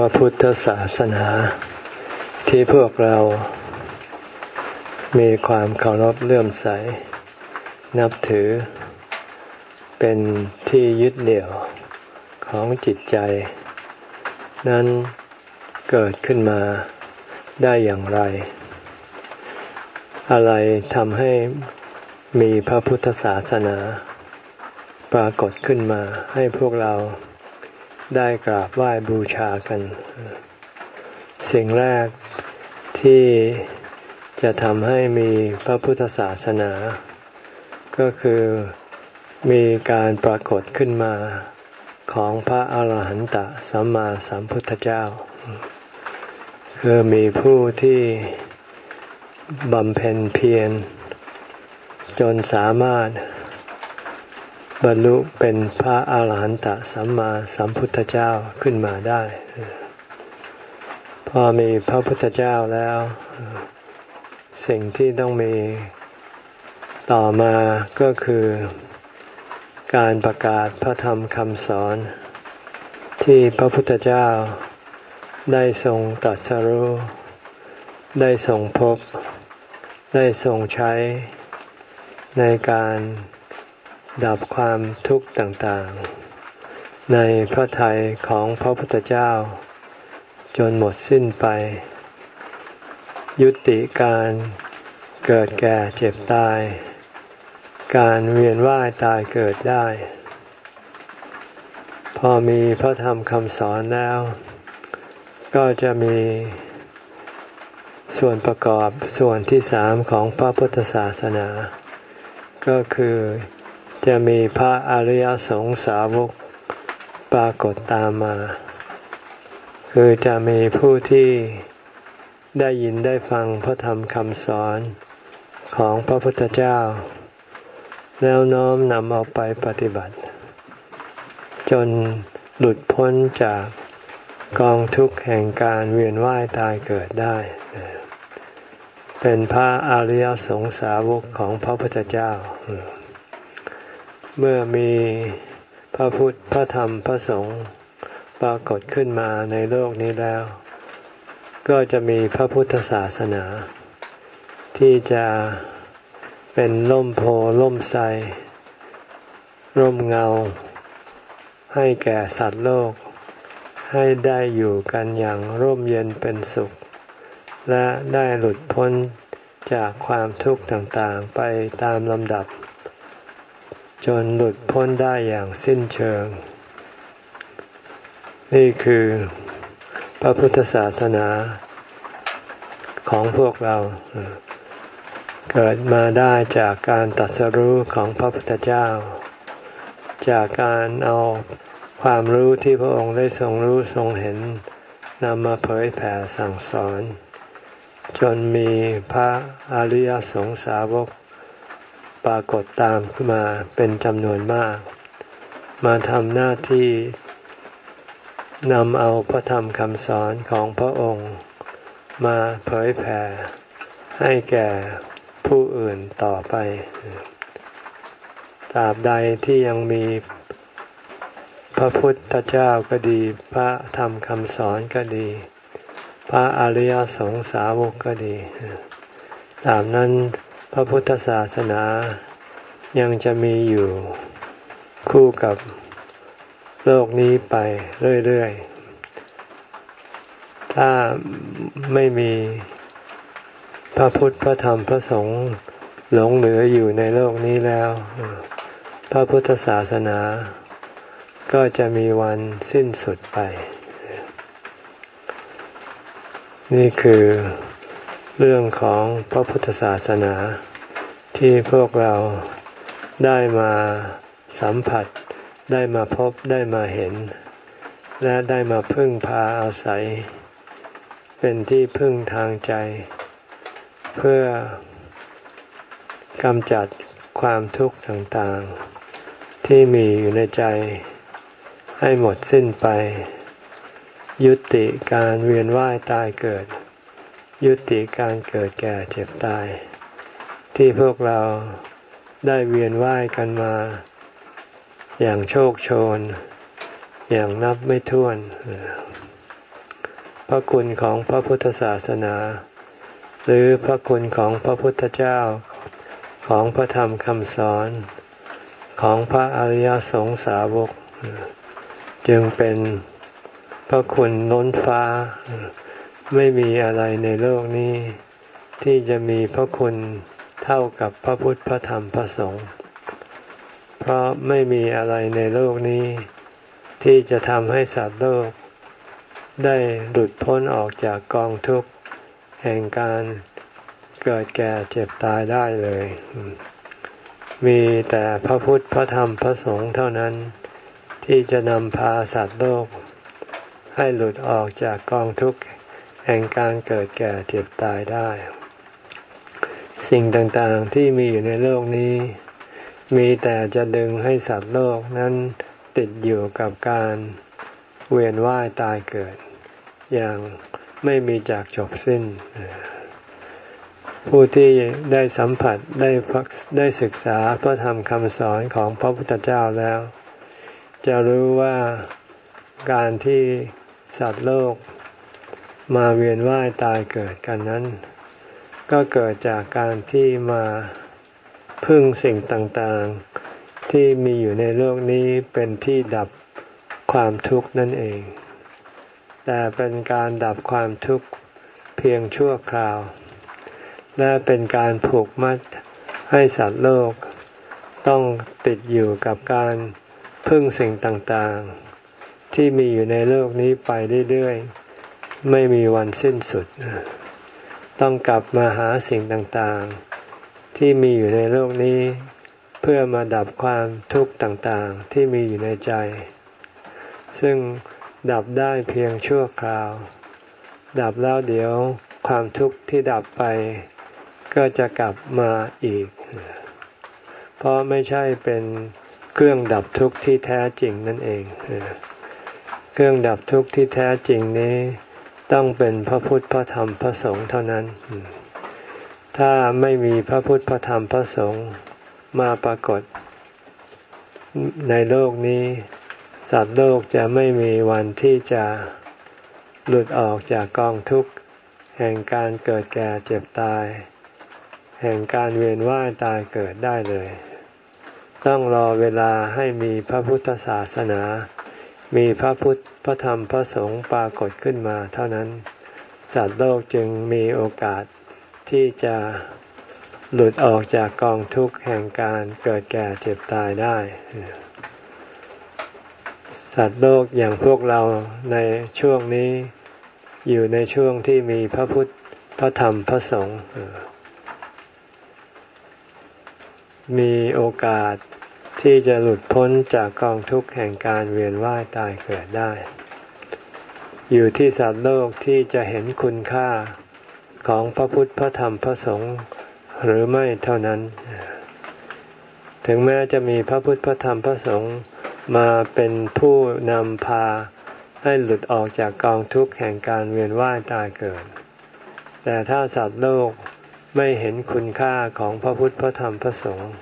ระพุทธศาสนา ที่พวกเรา มีความเคารพเลื่อมใส นับถือ เป็นที่ยึดเหนี่ยวของจิตใจ นั้นเกิดขึ้นมาได้อย่างไร อะไรทำให้มีพระพุทธศาสนา ปรากฏขึ้นมาให้พวกเรา ได้กราบไหว้บูชากัน สิ่งแรกที่จะทำให้มีพระพุทธศาสนา ก็คือมีการปรากฏขึ้นมาของพระอาหารหันตสัมมาสัมพุทธเจ้า คือมีผู้ที่บำเพ็ญเพียรจนสามารถ บรรลุเป็นพระอาหารหันตสัมมาสัมพุทธเจ้าขึ้นมาได้ พอมีพระพุทธเจ้าแล้ว สิ่งที่ต้องมีต่อมาก็คือการประกาศพระธรรมคำสอน ที่พระพุทธเจ้าได้ทรงตรัสรู้ได้ทรงพบ ได้ทรงใช้ในการ ดับความทุกข์ต่างๆ ในพระทัยของพระพุทธเจ้า จนหมดสิ้นไป ยุติการเกิดแก่เจ็บตาย การเวียนว่ายตายเกิดได้ พอมีพระธรรมคำสอนแล้ว ก็จะมีส่วนประกอบส่วนที่สามของพระพุทธศาสนา ก็คือ จะมีพระอริยสงสาวกปรากฏตามมา คือจะมีผู้ที่ได้ยินได้ฟังพระธรรมคำสอนของพระพุทธเจ้า แล้วน้อมนำเอาไปปฏิบัติ จนหลุดพ้นจากกองทุกข์แห่งการเวียนว่ายตายเกิดได้ เป็นพระอริยสงสาวกของพระพุทธเจ้า เมื่อมีพระพุทธพระธรรมพระสงฆ์ปรากฏขึ้นมาในโลกนี้แล้ว ก็จะมีพระพุทธศาสนา ที่จะเป็นล่มโพล่มไทรร่มเงา ให้แก่สัตว์โลก ให้ได้อยู่กันอย่างร่มเย็นเป็นสุข และได้หลุดพ้นจากความทุกข์ต่างๆไปตามลำดับ จนหลุดพ้นได้อย่างสิ้นเชิง นี่คือพระพุทธศาสนาของพวกเรา เกิดมาได้จากการตัดสรู้ของพระพุทธเจ้า จากการเอาความรู้ที่พระองค์ได้ทรงรู้ทรงเห็นนำมาเผยแผ่สั่งสอน จนมีพระอริยสงสาวก ปรากฏตามขึ้นมาเป็นจำนวนมาก มาทำหน้าที่นำเอาพระธรรมคำสอนของพระองค์มาเผยแผ่ ให้แก่ผู้อื่นต่อไป ตราบใดที่ยังมีพระพุทธเจ้าก็ดี พระธรรมคำสอนก็ดี พระอริยสงสาวกก็ดี ตามนั้น พระพุทธศาสนายังจะมีอยู่คู่กับโลกนี้ไปเรื่อยๆ ถ้าไม่มีพระพุทธพระธรรมพระสงฆ์หลงเหลืออยู่ในโลกนี้แล้ว พระพุทธศาสนา ก็จะมีวันสิ้นสุดไป นี่คือ เรื่องของพระพุทธศาสนา ที่พวกเราได้มาสัมผัส ได้มาพบได้มาเห็น และได้มาพึ่งพาอาศัย เป็นที่พึ่งทางใจ เพื่อกำจัดความทุกข์ต่างๆ ที่มีอยู่ในใจ ให้หมดสิ้นไป ยุติการเวียนว่ายตายเกิด ยุติการเกิดแก่เจ็บตาย ที่พวกเราได้เวียนว่ายกันมา อย่างโชคโชน อย่างนับไม่ถ้วน พระคุณของพระพุทธศาสนา หรือพระคุณของพระพุทธเจ้าของพระธรรมคำสอนของพระอริยสงสาวก จึงเป็นพระคุณล้นฟ้า ไม่มีอะไรในโลกนี้ ที่จะมีพระคุณเท่ากับพระพุทธพระธรรมพระสงฆ์เพราะไม่มีอะไรในโลกนี้ ที่จะทำให้สัตว์โลก ได้หลุดพ้นออกจากกองทุกข์แห่งการเกิดแก่เจ็บตายได้เลย มีแต่พระพุทธพระธรรมพระสงฆ์เท่านั้น ที่จะนำพาสัตว์โลก ให้หลุดออกจากกองทุกข์ แห่งการเกิดแก่เจ็บตายได้ สิ่งต่างๆที่มีอยู่ในโลกนี้ มีแต่จะดึงให้สัตว์โลกนั้นติดอยู่กับการเวียนว่ายตายเกิด อย่างไม่มีจากจบสิ้น ผู้ที่ได้สัมผัสได้ฟักได้ศึกษาพระธรรมคำสอนของพระพุทธเจ้าแล้ว จะรู้ว่าการที่สัตว์โลก มาเวียนว่ายตายเกิดกันนั้น ก็เกิดจากการที่มาพึ่งสิ่งต่างๆ ที่มีอยู่ในโลกนี้เป็นที่ดับความทุกข์นั่นเอง แต่เป็นการดับความทุกข์เพียงชั่วคราว และเป็นการผูกมัดให้สัตว์โลก ต้องติดอยู่กับการพึ่งสิ่งต่างๆ ที่มีอยู่ในโลกนี้ไปเรื่อยๆ ไม่มีวันสิ้นสุด ต้องกลับมาหาสิ่งต่างๆ ที่มีอยู่ในโลกนี้ เพื่อมาดับความทุกข์ต่างๆ ที่มีอยู่ในใจ ซึ่งดับได้เพียงชั่วคราว ดับแล้วเดี๋ยวความทุกข์ที่ดับไป ก็จะกลับมาอีก เพราะไม่ใช่เป็นเครื่องดับทุกข์ที่แท้จริงนั่นเอง เครื่องดับทุกข์ที่แท้จริงนี้ ต้องเป็นพระพุทธพระธรรมพระสงฆ์เท่านั้น ถ้าไม่มีพระพุทธพระธรรมพระสงฆ์มาปรากฏ ในโลกนี้ สัตว์โลกจะไม่มีวันที่จะหลุดออกจากกองทุกข์ แห่งการเกิดแก่เจ็บตาย แห่งการเวียนว่ายตายเกิดได้เลย ต้องรอเวลาให้มีพระพุทธศาสนา มีพระพุทธ ระธรรมพระสงฆ์ปรากฏขึ้นมา เท่านั้น สัตว์โลกจึงมีโอกาสที่จะหลุดออกจากกองทุกข์แห่งการเกิดแก่เจ็บตายได้ สัตว์โลกอย่างพวกเราในช่วงนี้อยู่ในช่วงที่มีพระพุทธพระธรรมพระสงฆ์มีโอกาสที่จะหลุดพ้นจากกองทุกข์แห่งการเวียนว่ายตายเกิดได้ อยู่ที่สัตว์โลกที่จะเห็นคุณค่าของพระพุทธพระธรรมพระสงฆ์หรือไม่เท่านั้น ถึงแม้จะมีพระพุทธพระธรรมพระสงฆ์มาเป็นผู้นำพาให้หลุดออกจากกองทุกข์แห่งการเวียนว่ายตายเกิด แต่ถ้าสัตว์โลกไม่เห็นคุณค่าของพระพุทธพระธรรมพระสงฆ์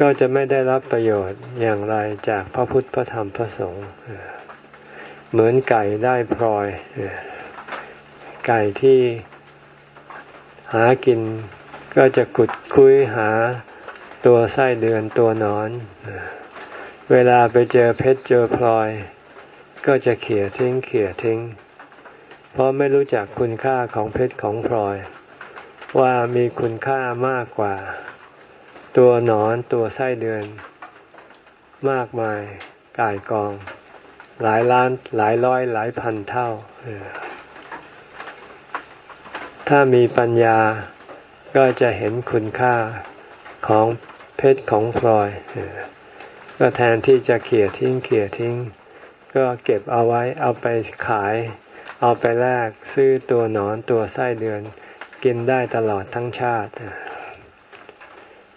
ก็จะไม่ได้รับประโยชน์อย่างไรจากพระพุทธพระธรรมพระสงฆ์ เหมือนไก่ได้พลอย ไก่ที่หากินก็จะกุดคุยหาตัวไส้เดือนตัวนอน เวลาไปเจอเพชรเจอพลอย ก็จะเขี่ยทิ้งเขี่ยทิ้ง เพราะไม่รู้จักคุณค่าของเพชรของพลอย ว่ามีคุณค่ามากกว่า ตัวหนอนตัวไส้เดือน มากมายกายกอง หลายล้านหลายร้อยหลายพันเท่า ถ้ามีปัญญาก็จะเห็นคุณค่าของเพชรของพลอย ก็แทนที่จะเขี่ยทิ้งเขี่ยทิ้ง ก็เก็บเอาไว้เอาไปขาย เอาไปแลกซื้อตัวหนอนตัวไส้เดือน กินได้ตลอดทั้งชาติ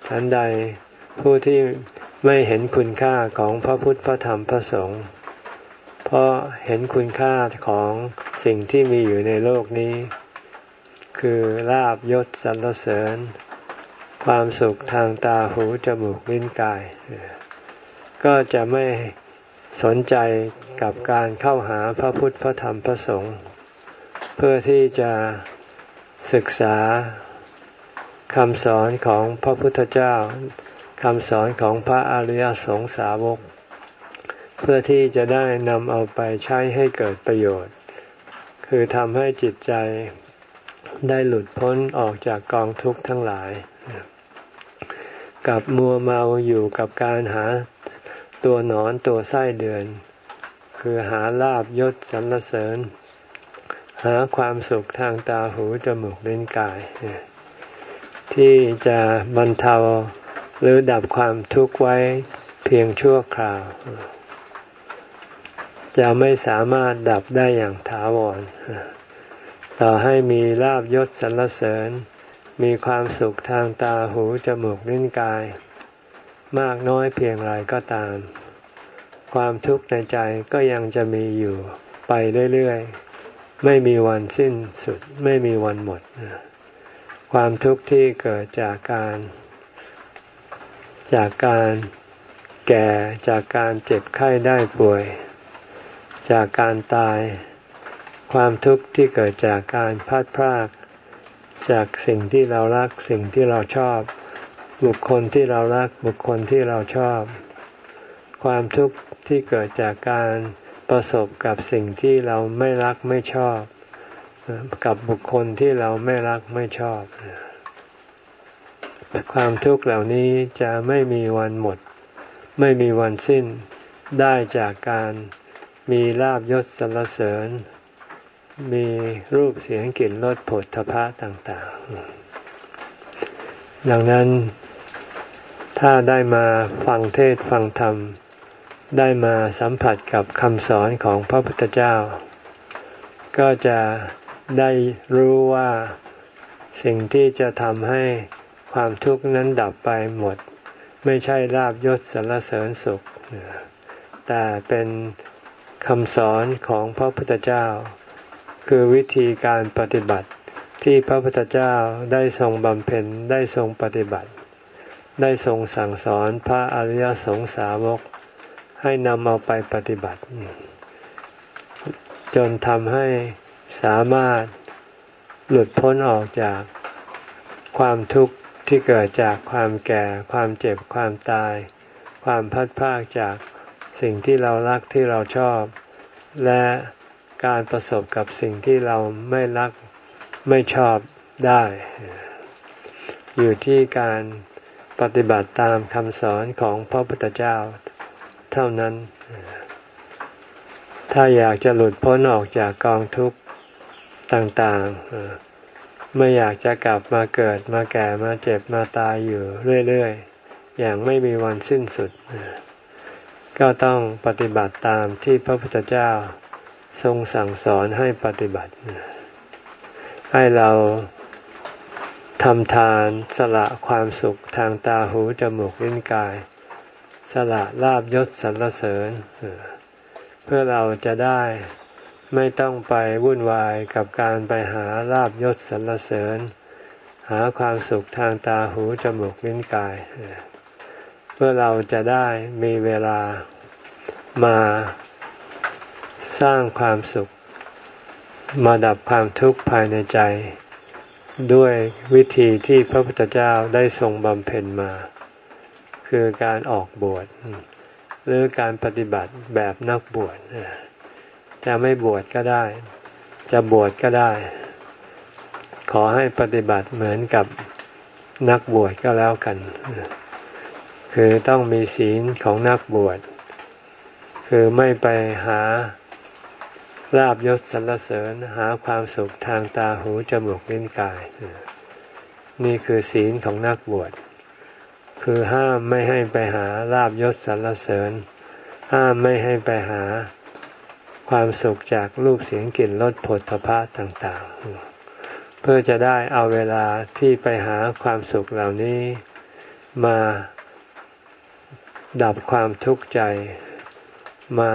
ฉันใดผู้ที่ไม่เห็นคุณค่าของพระพุทธพระธรรมพระสงฆ์ เพราะเห็นคุณค่าของสิ่งที่มีอยู่ในโลกนี้ คือลาบยศสรรเสริญ ความสุขทางตาหูจมูกลิ้นกาย ก็จะไม่สนใจกับการเข้าหาพระพุทธพระธรรมพระสงฆ์เพื่อที่จะศึกษาคำสอนของพระพุทธเจ้าคำสอนของพระอริยสงสาวก พื่อที่จะได้นำเอาไปใช้ให้เกิดประโยชน์ คือทำให้จิตใจได้หลุดพ้นออกจากกองทุกข์ทั้งหลาย กับมัวเมาอยู่กับการหาตัวหนอนตัวไส้เดือน คือหาลาบยศสรรเสริญ หาความสุขทางตาหูจมูกลิ้นกาย ที่จะบรรเทาหรือดับความทุกข์ไว้เพียงชั่วคราว จะไม่สามารถดับได้อย่างถาวร ต่อให้มีลาบยศสรรเสริญ มีความสุขทางตาหูจมูกลิ้นกาย มากน้อยเพียงไรก็ตาม ความทุกข์ในใจก็ยังจะมีอยู่ไปเรื่อยๆ ไม่มีวันสิ้นสุด ไม่มีวันหมด ความทุกข์ที่เกิดจากการ จากการแก่จากการเจ็บไข้ได้ป่วย จากการตาย ความทุกข์ที่เกิดจากการพลาดพลาดจากสิ่งที่เรารักสิ่งที่เราชอบ บุคคลที่เรารักบุคคลที่เราชอบ ความทุกข์ที่เกิดจากการประสบกับสิ่งที่เราไม่รักไม่ชอบ กับบุคคลที่เราไม่รักไม่ชอบ ความทุกข์เหล่านี้จะไม่มีวันหมด ไม่มีวันสิ้นได้จากการ มีลาบยศสรรเสริญ มีรูปเสียงกลิ่นรสผลทพะต่างๆ ดังนั้นถ้าได้มาฟังเทศฟังธรรม ได้มาสัมผัสกับคำสอนของพระพุทธเจ้า ก็จะได้รู้ว่าสิ่งที่จะทำให้ความทุกข์นั้นดับไปหมด ไม่ใช่ลาบยศสรรเสริญสุข แต่เป็น คำสอนของพระพุทธเจ้า คือวิธีการปฏิบัติที่พระพุทธเจ้าได้ทรงบำเพ็ญได้ทรงปฏิบัติ ได้ทรงสั่งสอนพระอริยสงสาวก ให้นำเอาไปปฏิบัติ จนทำให้สามารถหลุดพ้นออกจากความทุกข์ที่เกิดจากความแก่ ความเจ็บความตาย ความพัดพากจาก สิ่งที่เรารักที่เราชอบ และการประสบกับสิ่งที่เราไม่รักไม่ชอบได้ อยู่ที่การปฏิบัติตามคำสอนของพระพุทธเจ้าเท่านั้น ถ้าอยากจะหลุดพ้นออกจากกองทุกข์ต่างๆ ไม่อยากจะกลับมาเกิดมาแก่มาเจ็บมาตายอยู่เรื่อย ๆ อย่างไม่มีวันสิ้นสุด ก็ต้องปฏิบัติตามที่พระพุทธเจ้าทรงสั่งสอนให้ปฏิบัติ ให้เราทำทานสละความสุขทางตาหูจมูกลิ้นกาย สละลาบยศสรรเสริญ เพื่อเราจะได้ไม่ต้องไปวุ่นวายกับการไปหาลาบยศสรรเสริญ หาความสุขทางตาหูจมูกลิ้นกายเเพื่อเราจะได้มีเวลามาสร้างความสุข มาดับความทุกข์ภายในใจ ด้วยวิธีที่พระพุทธเจ้าได้ทรงบำเพ็ญมา คือการออกบวชหรือการปฏิบัติแบบนักบวชจะไม่บวชก็ได้ จะบวชก็ได้ ขอให้ปฏิบัติเหมือนกับนักบวชก็แล้วกัน คือต้องมีศีลของนักบวช คือไม่ไปหาลาบยศสรรเสริญหาความสุขทางตาหูจมูกลิ้นกาย นี่คือศีลของนักบวช คือห้ามไม่ให้ไปหาลาบยศสรรเสริญ ห้ามไม่ให้ไปหาความสุขจากรูปเสียงกลิ่นรสผลพะต่าง ๆ เพื่อจะได้เอาเวลาที่ไปหาความสุขเหล่านี้มา ดับความทุกข์ใจ มา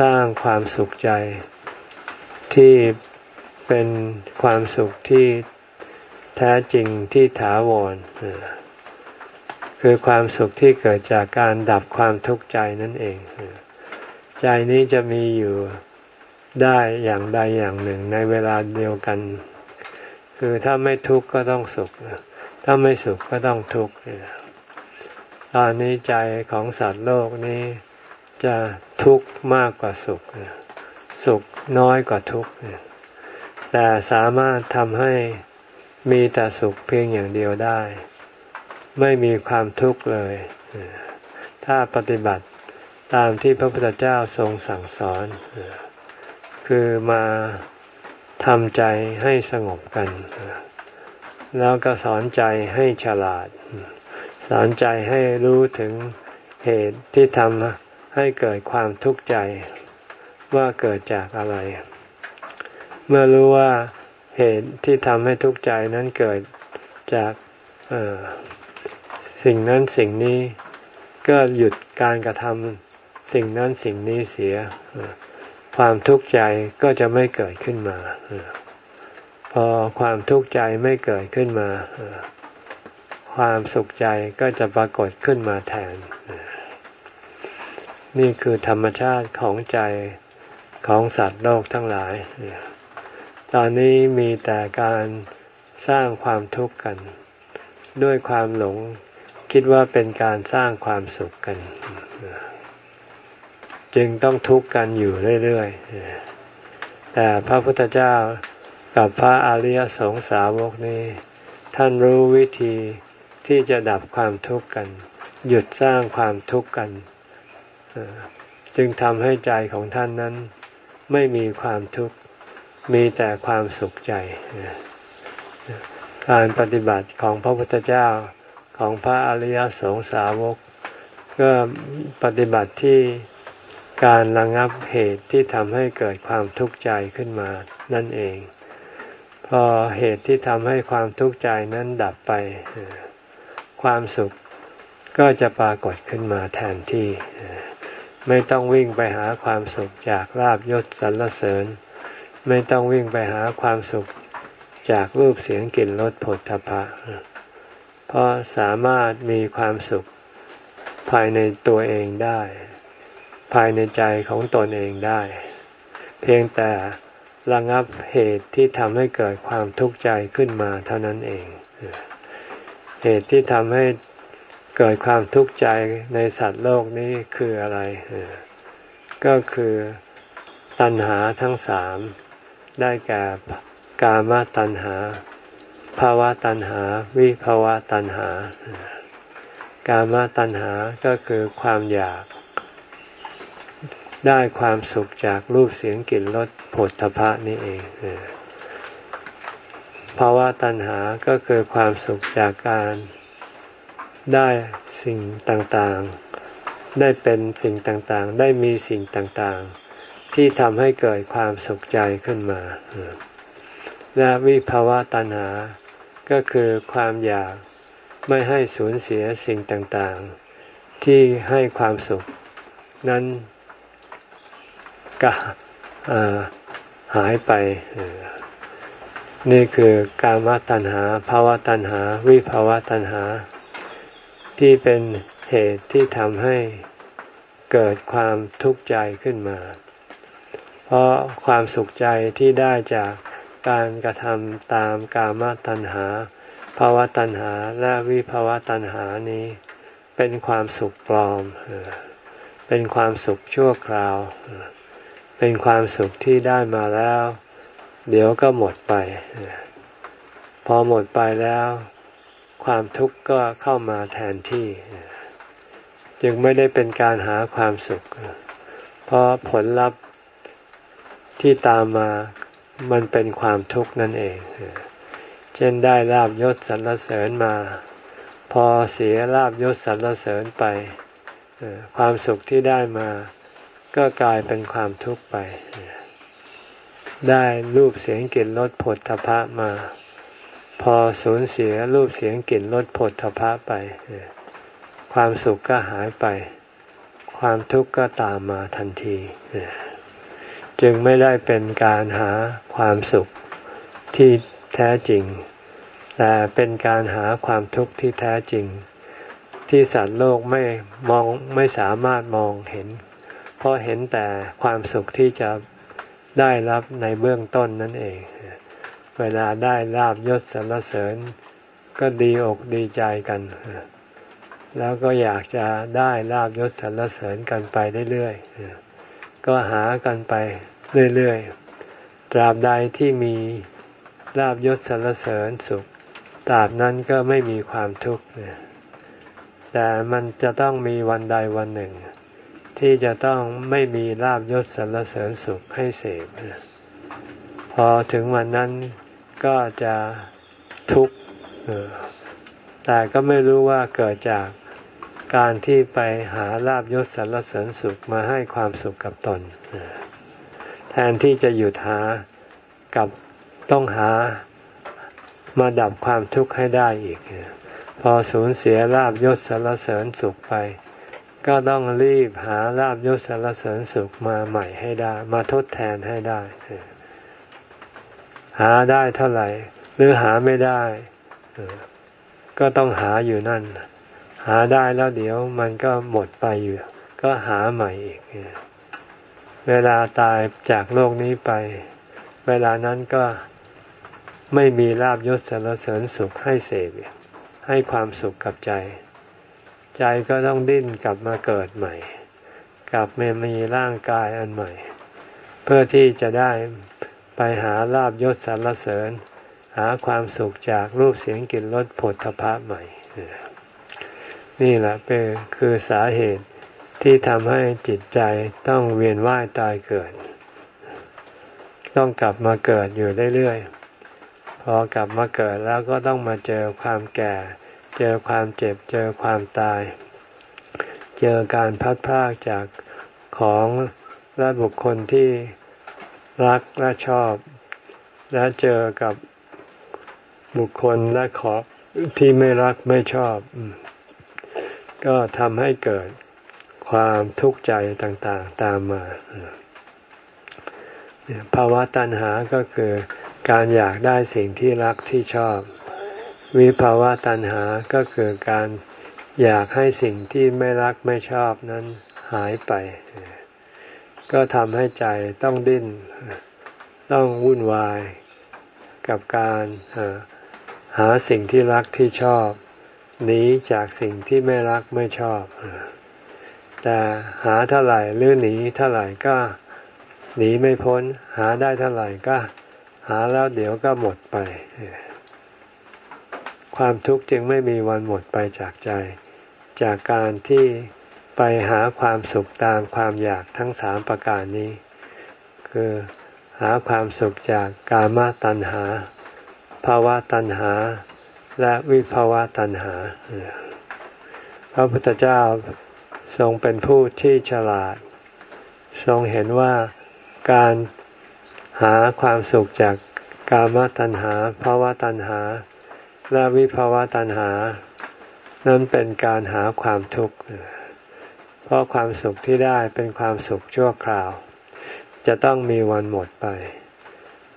สร้างความสุขใจ ที่เป็นความสุขที่แท้จริงที่ถาวรคือความสุขที่เกิดจากการดับความทุกข์ใจนั่นเอง ใจนี้จะมีอยู่ได้อย่างใดอย่างหนึ่งในเวลาเดียวกัน คือถ้าไม่ทุกข์ก็ต้องสุข ถ้าไม่สุขก็ต้องทุกข์ ตอนนี้ใจของสัตว์โลกนี้จะทุกข์มากกว่าสุข สุขน้อยกว่าทุกข์แต่สามารถทำให้มีแต่สุขเพียงอย่างเดียวได้ ไม่มีความทุกข์เลย ถ้าปฏิบัติตามที่พระพุทธเจ้าทรงสั่งสอน คือมาทำใจให้สงบกัน แล้วก็สอนใจให้ฉลาด สอนใจให้รู้ถึงเหตุที่ทำให้เกิดความทุกข์ใจว่าเกิดจากอะไร เมื่อรู้ว่าเหตุที่ทำให้ทุกข์ใจนั้นเกิดจากสิ่งนั้นสิ่งนี้ก็หยุดการกระทำสิ่งนั้นสิ่งนี้เสีย ความทุกข์ใจก็จะไม่เกิดขึ้นมา พอความทุกข์ใจไม่เกิดขึ้นมา ความสุขใจก็จะปรากฏขึ้นมาแทน นี่คือธรรมชาติของใจของสัตว์โลกทั้งหลาย ตอนนี้มีแต่การสร้างความทุกข์กัน ด้วยความหลงคิดว่าเป็นการสร้างความสุขกัน จึงต้องทุกข์กันอยู่เรื่อยๆ แต่พระพุทธเจ้ากับพระอริยสงสาวกนี้ ท่านรู้วิธี ที่จะดับความทุกข์กัน หยุดสร้างความทุกข์กัน จึงทำให้ใจของท่านนั้น ไม่มีความทุกข์ มีแต่ความสุขใจ การปฏิบัติของพระพุทธเจ้าของพระอริยสงสาวก ก็ปฏิบัติที่การระงับเหตุที่ทำให้เกิดความทุกข์ใจขึ้นมานั่นเอง พอเหตุที่ทำให้ความทุกข์ใจนั้นดับไป ความสุขก็จะปรากฏขึ้นมาแทนที่ ไม่ต้องวิ่งไปหาความสุขจากลาบยศสรรเสริญ ไม่ต้องวิ่งไปหาความสุขจากรูปเสียงกลิ่นรสผลทพะเพราะสามารถมีความสุขภายในตัวเองได้ ภายในใจของตนเองได้ เพียงแต่ระงับเหตุที่ทำให้เกิดความทุกข์ใจขึ้นมาเท่านั้นเอง เหตุที่ทำให้เกิดความทุกข์ใจในสัตว์โลกนี้คืออะไร ก็คือตัณหาทั้งสาม ได้แก่กามตัณหาภาวะตัณหา วิภาวะตัณหา กามตัณหาก็คือความอยาก ได้ความสุขจากรูปเสียงกลิ่นรสผลทพะนี่เอง ภาวะตัณหาก็คือความสุขจากการได้สิ่งต่างๆ ได้เป็นสิ่งต่างๆ ได้มีสิ่งต่างๆ ที่ทำให้เกิดความสุขใจขึ้นมา และวิภาวะตัณหา ก็คือความอยากไม่ให้สูญเสียสิ่งต่างๆ ที่ให้ความสุข นั้นก็หายไป นี่คือกามตัณหาภาวะตัณหา วิภาวะตัณหา ที่เป็นเหตุที่ทำให้เกิดความทุกข์ใจขึ้นมา เพราะความสุขใจที่ได้จากการกระทำตามกามตัณหาภาวะตัณหาและวิภาวะตัณหานี้ เป็นความสุขปลอม เป็นความสุขชั่วคราว เป็นความสุขที่ได้มาแล้ว เดี๋ยวก็หมดไป พอหมดไปแล้ว ความทุกข์ก็เข้ามาแทนที่ จึงไม่ได้เป็นการหาความสุข เพราะผลลัพธ์ที่ตามมามันเป็นความทุกข์นั่นเอง เช่นได้ลาบยศสรรเสริญมา พอเสียลาบยศสรรเสริญไป ความสุขที่ได้มา ก็กลายเป็นความทุกข์ไป ได้รูปเสียงกลิ่นรสผลทพะมา พอสูญเสียรูปเสียงกลิ่นรสผลทพะไป ความสุขก็หายไป ความทุกข์ก็ตามมาทันที จึงไม่ได้เป็นการหาความสุขที่แท้จริง แต่เป็นการหาความทุกข์ที่แท้จริง ที่สัตว์โลกไม่มองไม่สามารถมองเห็น เพราะเห็นแต่ความสุขที่จะ ได้รับในเบื้องต้นนั่นเอง เวลาได้ลาบยศสรรเสริญ ก็ดีอกดีใจกัน แล้วก็อยากจะได้ลาบยศสรรเสริญกันไปเรื่อยๆก็หากันไปเรื่อยๆตราบใดที่มีลาบยศสรรเสริญสุขตราบนั้นก็ไม่มีความทุกข์แต่มันจะต้องมีวันใดวันหนึ่ง ที่จะต้องไม่มีลาบยศสรรเสริญสุขให้เสพพอถึงวันนั้นก็จะทุกข์แต่ก็ไม่รู้ว่าเกิดจากการที่ไปหาลาบยศสรรเสริญสุขมาให้ความสุขกับตน แทนที่จะหยุดหากับต้องหามาดับความทุกข์ให้ได้อีก พอสูญเสียลาบยศสรรเสริญสุขไป ก็ต้องรีบหาลาบยศสรรเสริญสุขมาใหม่ให้ได้ มาทดแทนให้ได้ หาได้เท่าไหร่ หรือหาไม่ได้ ก็ต้องหาอยู่นั่น หาได้แล้วเดี๋ยวมันก็หมดไปอยู่ ก็หาใหม่อีก เวลาตายจากโลกนี้ไป เวลานั้นก็ไม่มีลาบยศสรรเสริญสุขให้เสพให้ความสุขกับใจ ใจก็ต้องดิ้นกลับมาเกิดใหม่ กลับมามีร่างกายอันใหม่ เพื่อที่จะได้ไปหาลาบยศสรรเสริญ หาความสุขจากรูปเสียงกลิ่นรสผลทพะใหม่ นี่แหละเป็นคือสาเหตุที่ทำให้จิตใจต้องเวียนว่ายตายเกิด ต้องกลับมาเกิดอยู่เรื่อยๆ พอกลับมาเกิดแล้วก็ต้องมาเจอความแก่ เจอความเจ็บ เจอความตาย เจอการพัดพากจากของและบุคคลที่รักและชอบ และเจอกับบุคคลและขอที่ไม่รักไม่ชอบ ก็ทำให้เกิดความทุกข์ใจต่างๆตามมาภาวะตัณหาก็คือการอยากได้สิ่งที่รักที่ชอบ วิภาวะตัณหาก็คือการอยากให้สิ่งที่ไม่รักไม่ชอบนั้นหายไป ก็ทำให้ใจต้องดิ้น ต้องวุ่นวาย กับการหาสิ่งที่รักที่ชอบหนีจากสิ่งที่ไม่รักไม่ชอบ แต่หาเท่าไหร่หรือหนีเท่าไหร่ก็หนีไม่พ้น หาได้เท่าไหร่ก็หาแล้วเดี๋ยวก็หมดไป ความทุกข์จึงไม่มีวันหมดไปจากใจ จากการที่ไปหาความสุขตามความอยากทั้งสามประการนี้ คือหาความสุขจากกามตัณหาภาวะตัณหา และวิภาวะตัณหา พระพุทธเจ้าทรงเป็นผู้ที่ฉลาด ทรงเห็นว่าการหาความสุขจากกามตัณหาภาวะตัณหา และวิภาวะตัณหา นั้นเป็นการหาความทุกข์ เพราะความสุขที่ได้เป็นความสุขชั่วคราว จะต้องมีวันหมดไป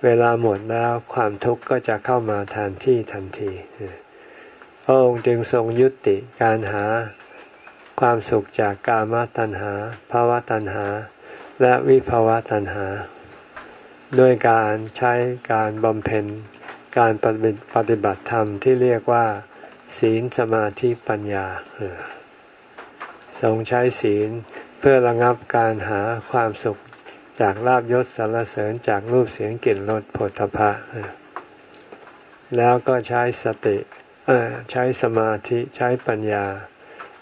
เวลาหมดแล้วความทุกข์ก็จะเข้ามาแทนที่ทันทีพระองค์จึงทรงยุติการหาความสุขจากกามตัณหาภาวะตัณหา และวิภาวะตัณหา ด้วยการใช้การบำเพ็ญ การปฏิบัติธรรมที่เรียกว่า ศีลสมาธิปัญญาทรงใช้ศีลเพื่อระงับการหาความสุขจากลาบยศสารเสริญจากรูปเสียงกลิ่นรสผลพะแล้วก็ใช้สติใช้สมาธิใช้ปัญญา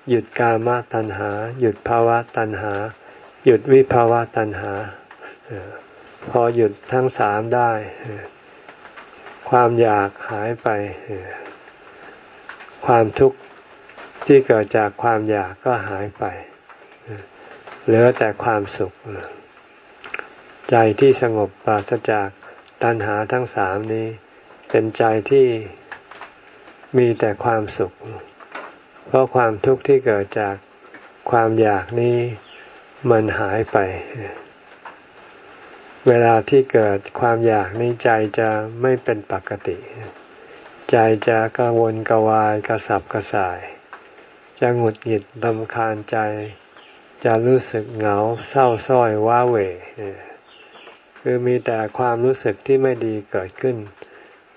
หยุดกามตัณหา หยุดภาวะตัณหา หยุดวิภาวะตัณหา พอหยุดทั้งสามได้ ความอยากหายไป ความทุกข์ที่เกิดจากความอยากก็หายไป เหลือแต่ความสุข ใจที่สงบปราศจากตัณหาทั้งสามนี้ เป็นใจที่มีแต่ความสุข เพราะความทุกข์ที่เกิดจากความอยากนี้มันหายไป เวลาที่เกิดความอยากนี้ใจจะไม่เป็นปกติ ใจจะกังวลกวายกระสับกระส่าย จะหงุดหงิดลำคาญใจ จะรู้สึกเหงาเศร้าส้อยว้าเหวคือมีแต่ความรู้สึกที่ไม่ดีเกิดขึ้น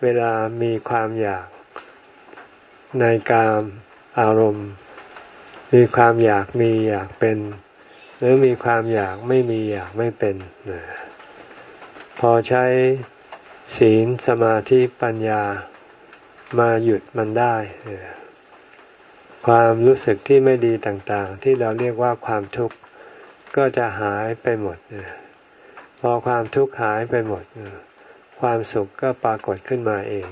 เวลามีความอยาก ในการอารมณ์ มีความอยากมีอยากเป็น หรือมีความอยากไม่มีอยากไม่เป็น พอใช้ศีลสมาธิปัญญามาหยุดมันได้ ความรู้สึกที่ไม่ดีต่างๆ ที่เราเรียกว่าความทุกข์ก็จะหายไปหมด พอความทุกข์หายไปหมด ความสุขก็ปรากฏขึ้นมาเอง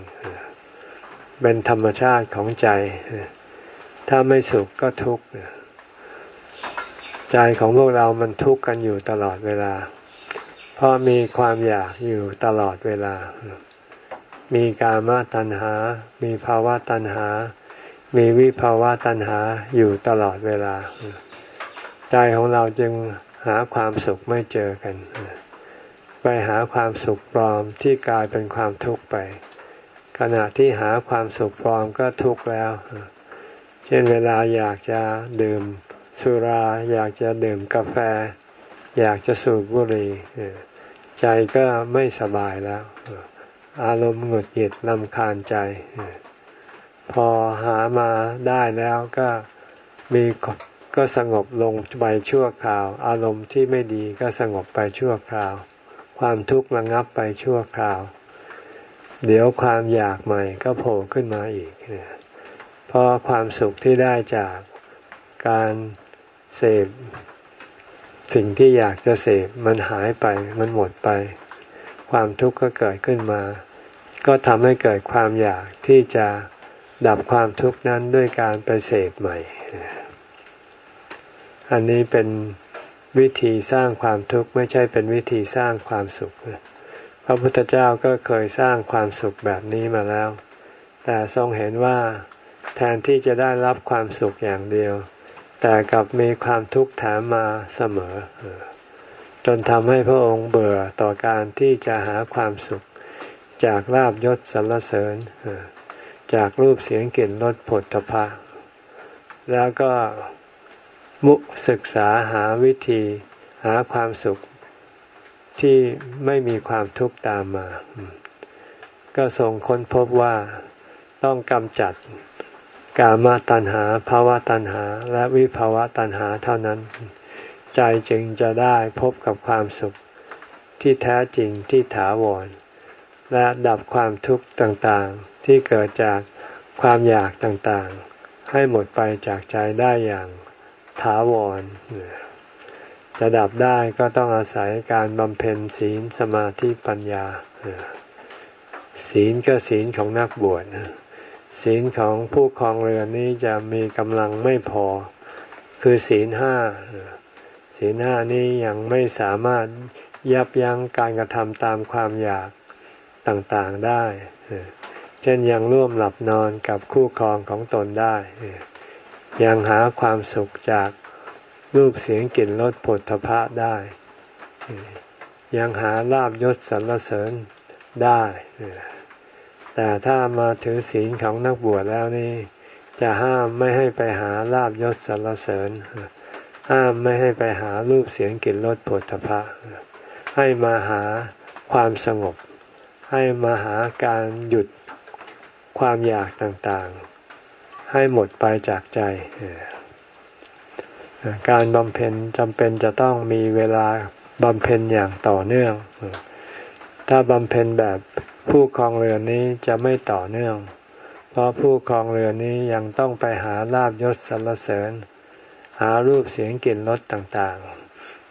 เป็นธรรมชาติของใจ ถ้าไม่สุขก็ทุกข์ ใจของพวกเรามันทุกข์กันอยู่ตลอดเวลา เพราะมีความอยากอยู่ตลอดเวลา มีกามตัณหา มีภาวะตัณหา มีวิภาวะตัณหาอยู่ตลอดเวลา ใจของเราจึงหาความสุขไม่เจอกัน ไปหาความสุขปลอมที่กลายเป็นความทุกข์ไป ขณะที่หาความสุขปลอมก็ทุกข์แล้ว เช่นเวลาอยากจะดื่มสุรา อยากจะดื่มกาแฟ อยากจะสูบบุหรี่ใจก็ไม่สบายแล้ว อารมณ์หงุดหงิดลำคาญใจ พอหามาได้แล้วก็มีก็สงบลงไปชั่วคราว อารมณ์ที่ไม่ดีก็สงบไปชั่วคราว ความทุกข์ระงับไปชั่วคราว เดี๋ยวความอยากใหม่ก็โผล่ขึ้นมาอีกเพราะความสุขที่ได้จากการเสพ สิ่งที่อยากจะเสพมันหายไป มันหมดไป ความทุกข์ก็เกิดขึ้นมา ก็ทำให้เกิดความอยากที่จะดับความทุกข์นั้นด้วยการไปเสพใหม่ อันนี้เป็นวิธีสร้างความทุกข์ไม่ใช่เป็นวิธีสร้างความสุข พระพุทธเจ้าก็เคยสร้างความสุขแบบนี้มาแล้ว แต่ทรงเห็นว่าแทนที่จะได้รับความสุขอย่างเดียว แต่กลับมีความทุกข์ถามมาเสมอ จนทำให้พระองค์เบื่อต่อการที่จะหาความสุข จากลาบยศสรรเสริญ จากรูปเสียงกลิ่นรสผลตภะแล้วก็มุศึกษาหาวิธีหาความสุขที่ไม่มีความทุกข์ตามมา ก็ทรงค้นพบว่าต้องกำจัด กามาตัณหาภาวะตัณหา และวิภาวะตัณหาเท่านั้น ใจจึงจะได้พบกับความสุขที่แท้จริงที่ถาวร และดับความทุกข์ต่างๆ ที่เกิดจากความอยากต่างๆ ให้หมดไปจากใจได้อย่างถาวร จะดับได้ก็ต้องอาศัยการบำเพ็ญศีลสมาธิปัญญา ศีลก็ศีลของนักบวช ศีลของผู้ครองเรือนนี้จะมีกำลังไม่พอ คือศีลห้าศีลห้านี้ยังไม่สามารถยับยั้งการกระทำตามความอยากต่างๆได้ เช่นยังร่วมหลับนอนกับคู่ครองของตนได้ ยังหาความสุขจากรูปเสียงกลิ่นรสผลทพะได้ ยังหาลาบยศสรรเสริญได้ แต่ถ้ามาถือศีลของนักบวชแล้วนี่ จะห้ามไม่ให้ไปหาลาบยศสรรเสริญ ห้ามไม่ให้ไปหารูปเสียงกลิ่นรสผลทพะให้มาหาความสงบ ให้มาหาการหยุดความอยากต่างๆ ให้หมดไปจากใจ การบำเพ็ญจำเป็นจะต้องมีเวลาบำเพ็ญอย่างต่อเนื่อง ถ้าบำเพ็ญแบบ ผู้ครองเรือนนี้จะไม่ต่อเนื่อง เพราะผู้ครองเรือนนี้ยังต้องไปหาลาบยศสรรเสริญ หารูปเสียงกลิ่นรสต่าง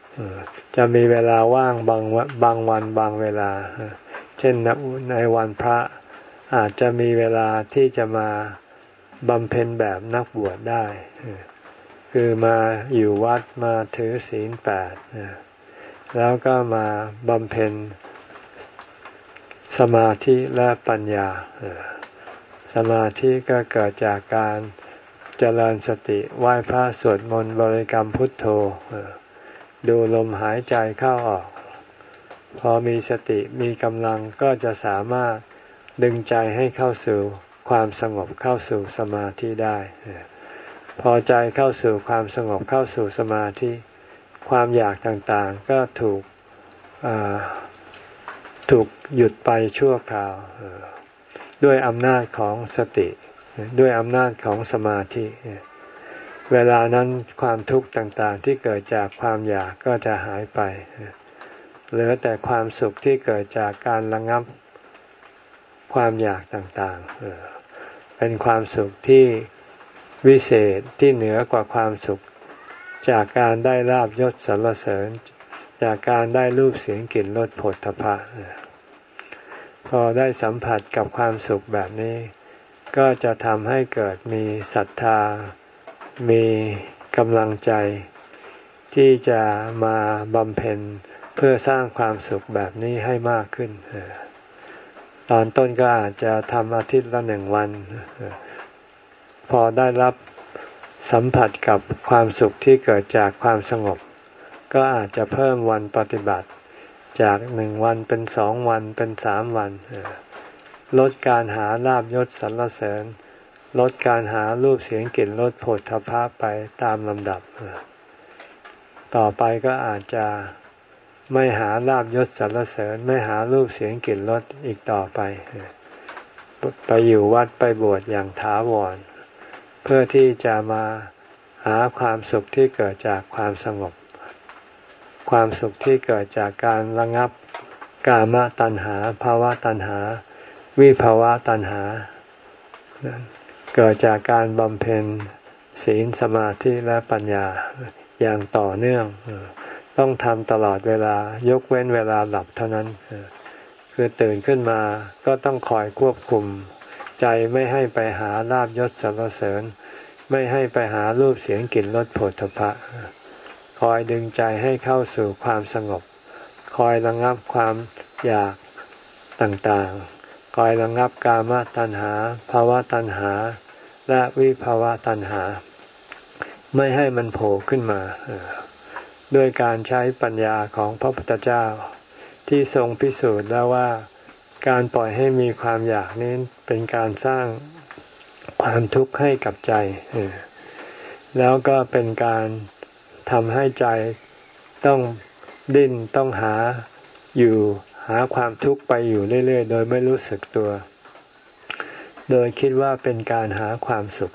ๆ จะมีเวลาว่างบางบางวันบางเวลา เช่นในวันพระอาจจะมีเวลาที่จะมาบำเพ็ญแบบนักบวชได้ คือมาอยู่วัดมาถือศีลแปดแล้วก็มาบำเพ็ญ สมาธิและปัญญา สมาธิก็เกิดจากการเจริญสติไหว้พระสวดมนต์บริกรรมพุทโธ ดูลมหายใจเข้าออก พอมีสติมีกำลังก็จะสามารถดึงใจให้เข้าสู่ความสงบเข้าสู่สมาธิได้ พอใจเข้าสู่ความสงบเข้าสู่สมาธิ ความอยากต่างๆก็ถูก ถูกหยุดไปชั่วคราวด้วยอำนาจของสติ ด้วยอำนาจของสมาธิ เวลานั้นความทุกข์ต่างๆที่เกิดจากความอยากก็จะหายไป เหลือแต่ความสุขที่เกิดจากการระงับความอยากต่างๆ เป็นความสุขที่วิเศษที่เหนือกว่าความสุขจากการได้ลาบยศสรรเสริญ จากการได้รูปเสียงกลิ่นรสผลทพะพอได้สัมผัสกับความสุขแบบนี้ ก็จะทำให้เกิดมีศรัทธา มีกำลังใจ ที่จะมาบำเพ็ญเพื่อสร้างความสุขแบบนี้ให้มากขึ้น ตอนต้นก็อาจจะทำอาทิตย์ละหนึ่งวัน พอได้รับสัมผัสกับความสุขที่เกิดจากความสงบ ก็อาจจะเพิ่มวันปฏิบัติ จากหนึ่งวันเป็นสองวันเป็นสามวันลดการหาลาบยศสรรเสริญ ลดการหารูปเสียงกลิ่นลดโผฏฐพะไปตามลำดับ ต่อไปก็อาจจะไม่หาลาบยศสรรเสริญ ไม่หารูปเสียงกลิ่นรสอีกต่อไป ไปอยู่วัดไปบวชอย่างถาวร เพื่อที่จะมาหาความสุขที่เกิดจากความสงบ ความสุขที่เกิดจากการระงับกามตัณหาภาวะตัณหา วิภาวะตัณหา เกิดจากการบำเพ็ญศีลสมาธิและปัญญาอย่างต่อเนื่อง ต้องทำตลอดเวลายกเว้นเวลาหลับเท่านั้น คือตื่นขึ้นมาก็ต้องคอยควบคุม ใจไม่ให้ไปหาลาบยศสรรเสริญ ไม่ให้ไปหารูปเสียงกลิ่นรสผลทพะ คอยดึงใจให้เข้าสู่ความสงบ คอยระงับความอยากต่างๆ คอยระงับกามตัณหาภาวะตัณหา และวิภาวะตัณหา ไม่ให้มันโผล่ขึ้นมาด้วยการใช้ปัญญาของพระพุทธเจ้า ที่ทรงพิสูจน์แล้วว่า การปล่อยให้มีความอยากนี้เป็นการสร้างความทุกข์ให้กับใจ แล้วก็เป็นการ ทำให้ใจต้องดิ้นต้องหาอยู่หาความทุกข์ไปอยู่เรื่อย ๆ โดยไม่รู้สึกตัว โดยคิดว่าเป็นการหาความสุข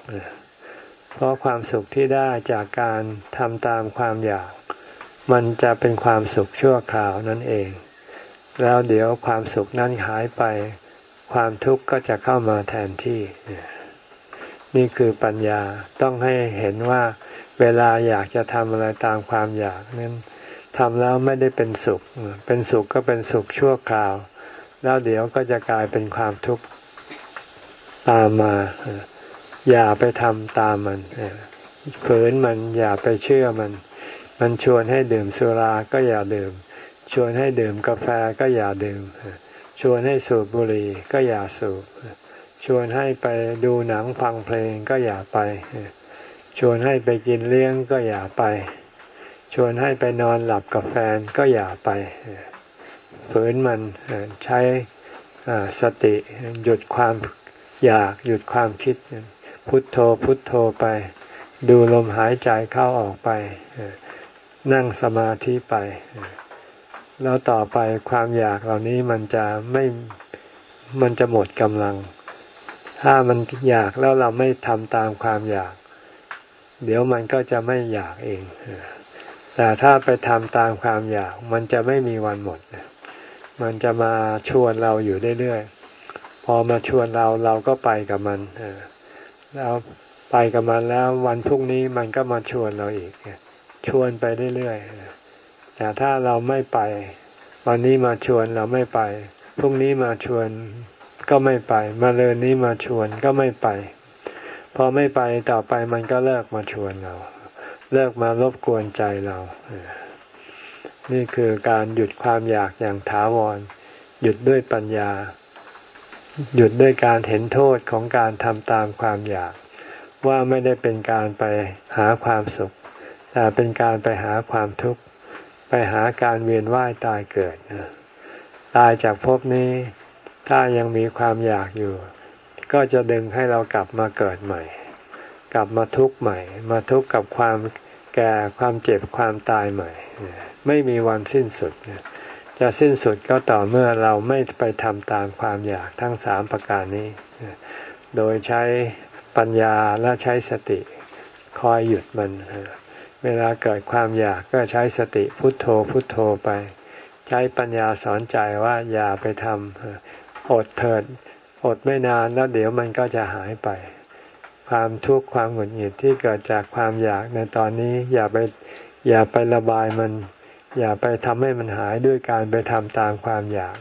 เพราะความสุขที่ได้จากการทำตามความอยาก มันจะเป็นความสุขชั่วคราวนั่นเอง แล้วเดี๋ยวความสุขนั้นหายไป ความทุกข์ก็จะเข้ามาแทนที่ นี่คือปัญญาต้องให้เห็นว่า เวลาอยากจะทำอะไรตามความอยากนั้นทำแล้วไม่ได้เป็นสุข เป็นสุขก็เป็นสุขชั่วคราว แล้วเดี๋ยวก็จะกลายเป็นความทุกข์ตามมา อย่าไปทำตามมันฝืนมันอย่าไปเชื่อมัน มันชวนให้ดื่มสุราก็อย่าดื่ม ชวนให้ดื่มกาแฟก็อย่าดื่ม ชวนให้สูบบุหรี่ก็อย่าสูบ ชวนให้ไปดูหนังฟังเพลงก็อย่าไป ชวนให้ไปกินเลี้ยงก็อย่าไป ชวนให้ไปนอนหลับกับแฟนก็อย่าไปฝืนมันใช้สติหยุดความอยากหยุดความคิด พุทโธพุทโธไป ดูลมหายใจเข้าออกไป นั่งสมาธิไป แล้วต่อไปความอยากเหล่านี้มันจะไม่มันจะหมดกำลัง ถ้ามันอยากแล้วเราไม่ทำตามความอยาก เดี๋ยวมันก็จะไม่อยากเอง แต่ถ้าไปทำตามความอยาก มันจะไม่มีวันหมด มันจะมาชวนเราอยู่เรื่อยๆ พอมาชวนเราเราก็ไปกับมันแล้วไปกับมันแล้ววันพรุ่งนี้มันก็มาชวนเราอีก ชวนไปเรื่อยๆ แต่ถ้าเราไม่ไป วันนี้มาชวนเราไม่ไป พรุ่งนี้มาชวนก็ไม่ไป มาเรินนี้มาชวนก็ไม่ไป พอไม่ไปต่อไปมันก็เลิกมาชวนเรา เลิกมารบกวนใจเรา นี่คือการหยุดความอยากอย่างถาวร หยุดด้วยปัญญา หยุดด้วยการเห็นโทษของการทำตามความอยาก ว่าไม่ได้เป็นการไปหาความสุข แต่เป็นการไปหาความทุกข์ ไปหาการเวียนว่ายตายเกิด ตายจากภพนี้ ถ้ายังมีความอยากอยู่ ก็จะดึงให้เรากลับมาเกิดใหม่ กลับมาทุกข์ใหม่ มาทุกข์กับความแก่ความเจ็บความตายใหม่ ไม่มีวันสิ้นสุด จะสิ้นสุดก็ต่อเมื่อเราไม่ไปทำตามความอยากทั้งสามประการนี้ โดยใช้ปัญญาและใช้สติคอยหยุดมัน เวลาเกิดความอยากก็ใช้สติพุทโธพุทโธไป ใช้ปัญญาสอนใจว่าอย่าไปทำอดเถิด อดไม่นานแล้วเดี๋ยวมันก็จะหายไป ความทุกข์ความหงุดหงิดที่เกิดจากความอยากในตอนนี้ อย่าไปอย่าไประบายมัน อย่าไปทำให้มันหายด้วยการไปทำตามความอยาก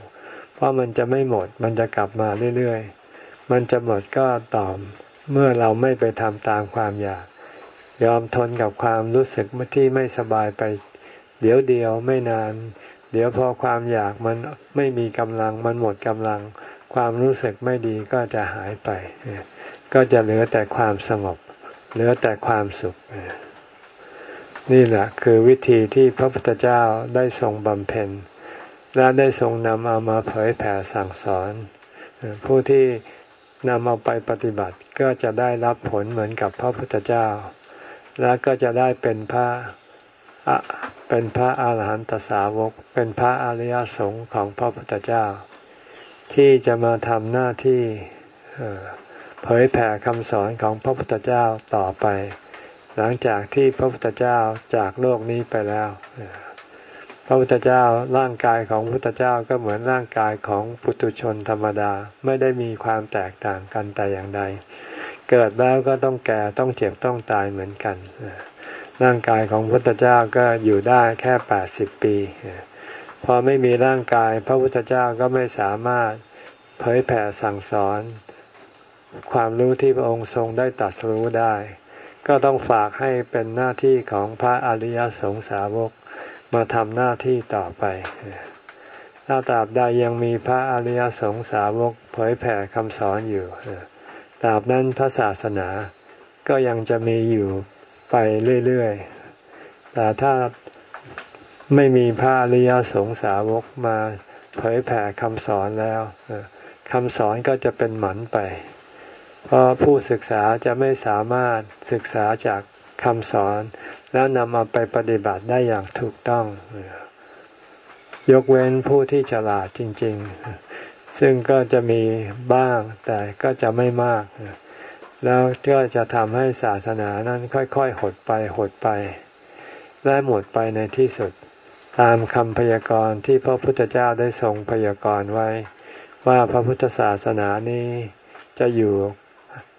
เพราะมันจะไม่หมดมันจะกลับมาเรื่อยๆ มันจะหมดก็ตอมเมื่อเราไม่ไปทำตามความอยาก ยอมทนกับความรู้สึกที่ไม่สบายไป เดี๋ยวเดียวไม่นาน เดี๋ยวพอความอยากมันไม่มีกำลังมันหมดกำลัง ความรู้สึกไม่ดีก็จะหายไป ก็จะเหลือแต่ความสงบ เหลือแต่ความสุข นี่แหละคือวิธีที่พระพุทธเจ้าได้ทรงบำเพ็ญ และได้ทรงนำเอามาเผยแผ่สั่งสอน ผู้ที่นำเอาไปปฏิบัติก็จะได้รับผลเหมือนกับพระพุทธเจ้า และก็จะได้เป็นพระเป็นพระอาหารหันตสาวก เป็นพระอริยสงฆ์ของพระพุทธเจ้า ที่จะมาทำหน้าที่เผยแผ่คำสอนของพระพุทธเจ้าต่อไป หลังจากที่พระพุทธเจ้าจากโลกนี้ไปแล้ว พระพุทธเจ้าร่างกายของพระพุทธเจ้าก็เหมือนร่างกายของปุถุชนธรรมดาไม่ได้มีความแตกต่างกันแต่อย่างใด เกิดแล้วก็ต้องแก่ต้องเจ็บต้องตายเหมือนกัน ร่างกายของพระพุทธเจ้าก็อยู่ได้แค่แปดสิบปี พอไม่มีร่างกาย พระพุทธเจ้าก็ไม่สามารถเผยแผ่สั่งสอน ความรู้ที่พระองค์ทรงได้ตรัสรู้ได้ ก็ต้องฝากให้เป็นหน้าที่ของพระอริยสงสาวกมาทำหน้าที่ต่อไป ถ้าตราบใดยังมีพระอริยสงสาวกเผยแผ่คำสอนอยู่ตราบนั้นพระศาสนาก็ยังจะมีอยู่ไปเรื่อยๆ แต่ถ้า ไม่มีพระอริยสงสาวกมาเผยแผ่คำสอนแล้วคำสอนก็จะเป็นหมันไป เพราะผู้ศึกษาจะไม่สามารถศึกษาจากคำสอน แล้วนำมาไปปฏิบัติได้อย่างถูกต้อง ยกเว้นผู้ที่ฉลาดจริง ๆ ซึ่งก็จะมีบ้างแต่ก็จะไม่มาก แล้วก็จะทำให้ศาสนานั้นค่อย ๆ หดไปหดไป และหมดไปในที่สุด ตามคำพยากรณ์ที่พระพุทธเจ้าได้ทรงพยากรณ์ไว้ ว่าพระพุทธศาสนานี้จะอยู่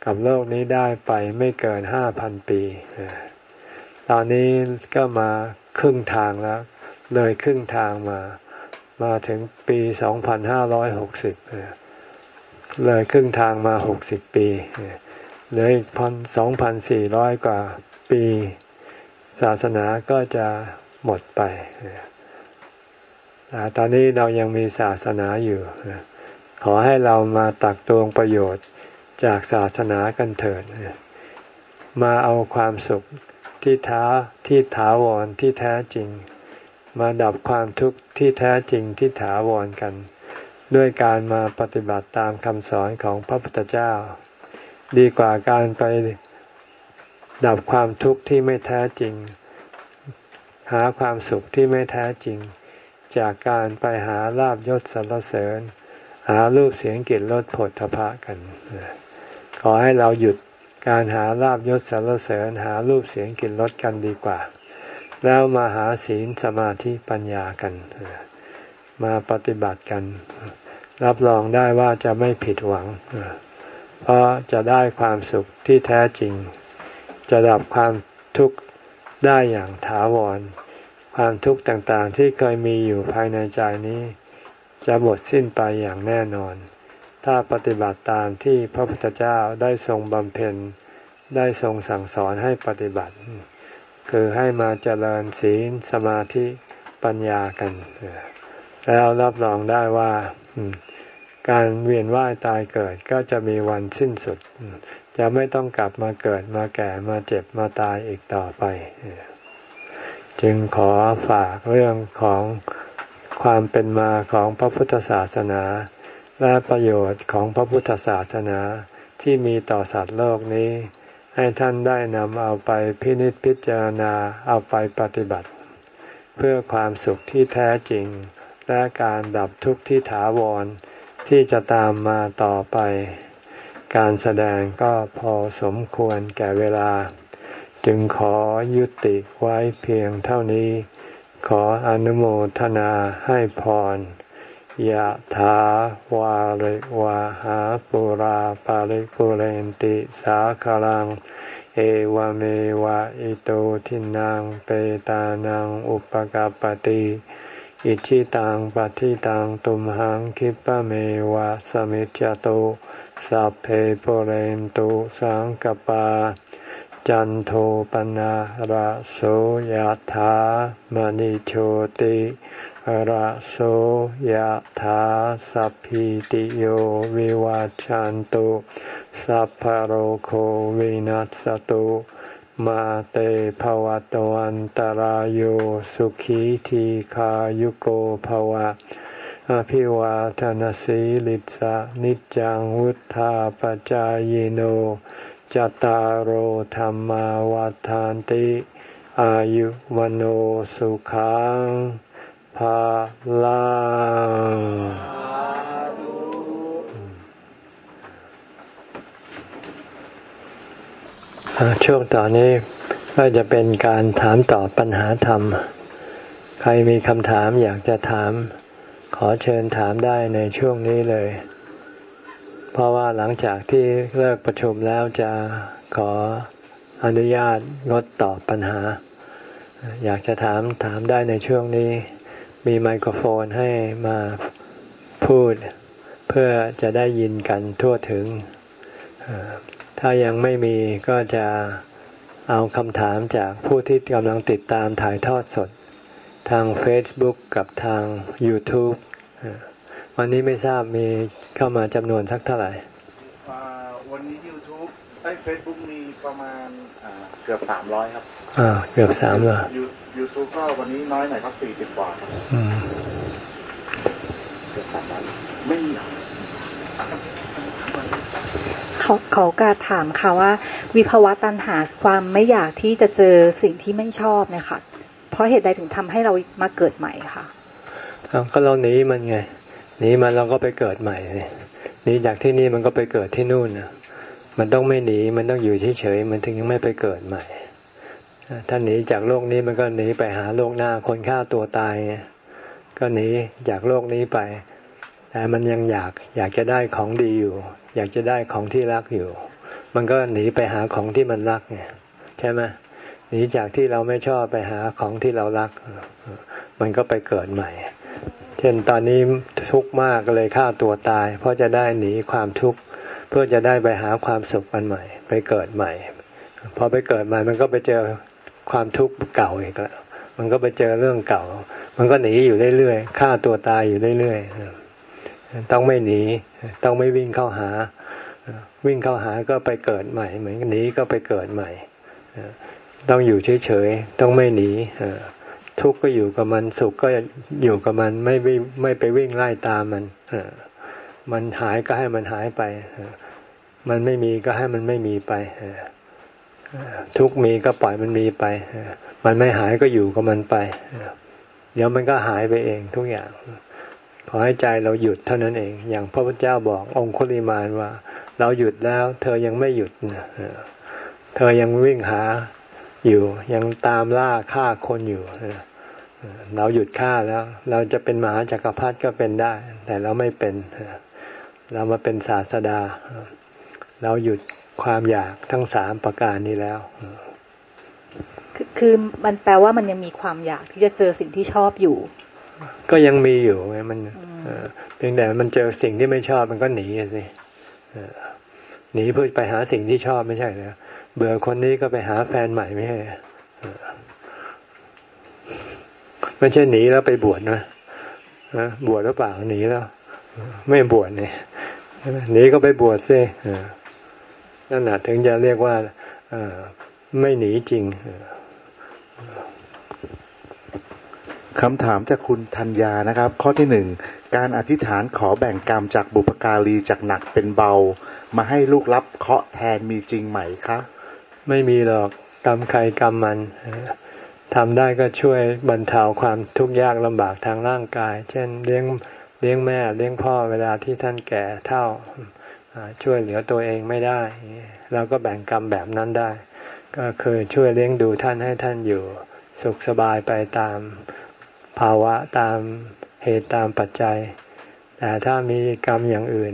กับโลกนี้ได้ไปไม่เกินห้าพันปี ตอนนี้ก็มาครึ่งทางแล้ว เลยครึ่งทางมา มาถึงปีสองพันห้าร้อยหกสิบเลยครึ่งทางมาหกสิบปีเหลืออีกพันสองพันสี่ร้อยกว่าปี ศาสนาก็จะ หมดไปแต่ตอนนี้เรายังมีศาสนาอยู่ ขอให้เรามาตักตวงประโยชน์จากศาสนากันเถิด มาเอาความสุขที่ท้าที่ถาวรที่แท้จริง มาดับความทุกข์ที่แท้จริงที่ถาวรกัน ด้วยการมาปฏิบัติตามคำสอนของพระพุทธเจ้า ดีกว่าการไปดับความทุกข์ที่ไม่แท้จริง หาความสุขที่ไม่แท้จริง จากการไปหาลาบยศสรรเสริญ หารูปเสียงกลิ่นรสผลทพะกัน ขอให้เราหยุดการหาลาบยศสรรเสริญ หารูปเสียงกลิ่นรสกันดีกว่า แล้วมาหาศีลสมาธิปัญญากัน มาปฏิบัติกัน รับรองได้ว่าจะไม่ผิดหวัง เพราะจะได้ความสุขที่แท้จริง จะดับความทุกข์ ได้อย่างถาวร ความทุกข์ต่างๆที่เคยมีอยู่ภายในใจนี้ จะหมดสิ้นไปอย่างแน่นอน ถ้าปฏิบัติตามที่พระพุทธเจ้าได้ทรงบำเพ็ญ ได้ทรงสั่งสอนให้ปฏิบัติ คือให้มาเจริญศีลสมาธิปัญญากัน แล้วรับรองได้ว่าการเวียนว่ายตายเกิดก็จะมีวันสิ้นสุด จะไม่ต้องกลับมาเกิดมาแก่มาเจ็บมาตายอีกต่อไป จึงขอฝากเรื่องของความเป็นมาของพระพุทธศาสนา และประโยชน์ของพระพุทธศาสนาที่มีต่อสัตว์โลกนี้ ให้ท่านได้นำเอาไปพินิจพิจารณาเอาไปปฏิบัติ เพื่อความสุขที่แท้จริง และการดับทุกข์ที่ถาวรที่จะตามมาต่อไป การแสดงก็พอสมควรแก่เวลา จึงขอยุติไว้เพียงเท่านี้ ขออนุโมทนาให้พรยะถาวาริวาหาปุราปาริปุเรนติสาคลัง เอวเมวะอิโตทินังเปตานังอุปกาปติอิชิตังปฏิตังตุมหังคิปะเมวะสมิจจโต สัพเพปเรนตุสังกปา จันโทปนะระโสยถามณิโชติระโสยถาสัพพิติโยวิวัจจันตุสัพพโรโควินัสตุมาเตภวตวันตารโยสุขีทีขายุโกภวะ อภิวาทนสีลิสะนิจังวุธาปจายโนจตารโหธรรมาวาทานติ อายุวโนสุขังภาลังช่วงต่อนี้ก็จะเป็นการถามตอบปัญหาธรรม ใครมีคำถามอยากจะถาม ขอเชิญถามได้ในช่วงนี้เลย เพราะว่าหลังจากที่เลิกประชุมแล้วจะขออนุญาตงดตอบปัญหา อยากจะถามถามได้ในช่วงนี้ มีไมโครโฟนให้มาพูด เพื่อจะได้ยินกันทั่วถึง ถ้ายังไม่มีก็จะเอาคำถามจากผู้ที่กำลังติดตามถ่ายทอดสด ทาง Facebook กับทาง YouTube วันนี้ไม่ทราบมีเข้ามาจำนวนสักเท่าไหร่ วันนี้ YouTube ไอ้ Facebook มีประมาณเกือบสามร้อยครับอ่าเกือบสามเลยยูทูบก็วันนี้น้อยหน่อยครับสี่สิบกว่าเกือบสามร้อยไม่มีเขาเขาการถามค่ะว่า วิภาวะตัณหาความไม่อยากที่จะเจอสิ่งที่ไม่ชอบเนี่ยค่ะ เพราะเหตุใดถึงทำให้เรามาเกิดใหม่ค่ะก็เราหนีมันไงหนีมันเราก็ไปเกิดใหม่หนีจากที่นี่มันก็ไปเกิดที่นู่นนะมันต้องไม่หนีมันต้องอยู่เฉยๆมันถึงยังไม่ไปเกิดใหม่ถ้าหนีจากโลกนี้มันก็หนีไปหาโลกหน้าคนฆ่าตัวตายก็หนีจากโลกนี้ไป แต่มันยังอยากอยากจะได้ของดีอยู่ อยากจะได้ของที่รักอยู่ มันก็หนีไปหาของที่มันรักไงใช่ไหม หนีจากที่เราไม่ชอบไปหาของที่เรารัก มันก็ไปเกิดใหม่ เช่นตอนนี้ทุกข์มากเลยฆ่าตัวตาย เพราะจะได้หนีความทุกข์เพื่อจะได้ไปหาความสุขอันใหม่ ไปเกิดใหม่ พอไปเกิดใหม่ มันก็ไปเจอความทุกข์เก่าอีกแล้วมันก็ไปเจอเรื่องเก่า มันก็หนีอยู่เรื่อยๆฆ่าตัวตายอยู่เรื่อยๆต้องไม่หนี ต้องไม่วิ่งเข้าหา วิ่งเข้าหาก็ไปเกิดใหม่ เหมือนหนีก็ไปเกิดใหม่ ต้องอยู่เฉยๆ ต้องไม่หนีทุกข์ก็อยู่กับมันสุขก็อยู่กับมันไม่ไม่ไปวิ่งไล่ตามมันมันหายก็ให้มันหายไปมันไม่มีก็ให้มันไม่มีไปทุกมีก็ปล่อยมันมีไปมันไม่หายก็อยู่กับมันไปเดี๋ยวมันก็หายไปเองทุกอย่างขอให้ใจเราหยุดเท่านั้นเอง อย่างพระพุทธเจ้าบอกองคุลิมานว่า เราหยุดแล้ว เธอยังไม่หยุดเธอยังวิ่งหา อยู่ ยังตามล่าฆ่าคนอยู่เราหยุดฆ่าแล้ว เราจะเป็นมหาจักรพรรดิก็เป็นได้ แต่เราไม่เป็น เรามาเป็นศาสดา เราหยุดความอยากทั้งสามประการนี้แล้วคือมันแปลว่ามันยังมีความอยากที่จะเจอสิ่งที่ชอบอยู่ ก็ยังมีอยู่ไงมันเพียงแต่มันเจอสิ่งที่ไม่ชอบมันก็หนีสิหนีเพื่อไปหาสิ่งที่ชอบไม่ใช่เหรอ เบื่อคนนี้ก็ไปหาแฟนใหม่ไม่ใช่ไม่ใช่หนีแล้วไปบวชนะบวชหรือเปล่าหนีแล้ว ไม่บวชเนี่ยหนีก็ไปบวชซินั่นแหละถึงจะเรียกว่าไม่หนีจริงคำถามจากคุณธัญญานะครับ ข้อที่หนึ่งการอธิษฐานขอแบ่งกรรมจากบุปการีจากหนักเป็นเบา มาให้ลูกรับเคาะแทนมีจริงไหมครับ ไม่มีหรอกกรรมใครกรรมมันทำได้ก็ช่วยบรรเทาความทุกข์ยากลำบากทางร่างกาย เช่นเลี้ยงเลี้ยงแม่เลี้ยงพ่อเวลาที่ท่านแก่เท่าช่วยเหลือตัวเองไม่ได้เราก็แบ่งกรรมแบบนั้นได้ ก็คือช่วยเลี้ยงดูท่านให้ท่านอยู่ สุขสบายไปตามภาวะตามเหตุตามปัจจัย แต่ถ้ามีกรรมอย่างอื่น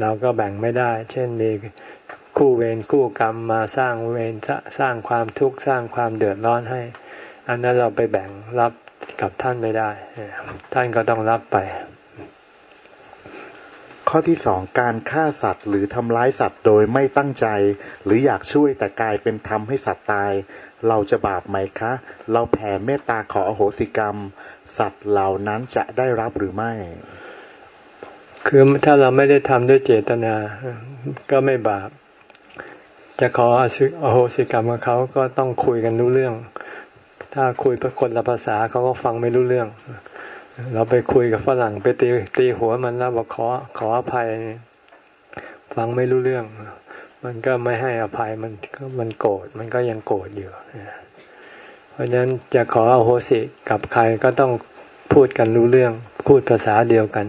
เราก็แบ่งไม่ได้ เช่นมี คู่เวรคู่กรรมมาสร้างเวรสร้างความทุกข์สร้างความเดือดร้อนให้ อันนั้นเราไปแบ่งรับกับท่านไม่ได้ ท่านก็ต้องรับไป ข้อที่สองการฆ่าสัตว์ หรือทำร้ายสัตว์โดยไม่ตั้งใจ หรืออยากช่วยแต่กลายเป็นทำให้สัตว์ตาย เราจะบาปไหมคะ เราแผ่เมตตาขออโหสิกรรม สัตว์เหล่านั้นจะได้รับหรือไม่ คือถ้าเราไม่ได้ทำด้วยเจตนา ก็ไม่บาป จะขออโหสิกรรมกับเขาก็ต้องคุยกันรู้เรื่อง ถ้าคุยคนละภาษาเขาก็ฟังไม่รู้เรื่อง เราไปคุยกับฝรั่งไปตีตีหัวมันแล้วบอกขอขออภัย ฟังไม่รู้เรื่อง มันก็ไม่ให้อภัยมันก็มันโกรธมันก็ยังโกรธอยู่เพราะฉะนั้นจะขออโหสิกับใครก็ต้องพูดกันรู้เรื่อง พูดภาษาเดียวกัน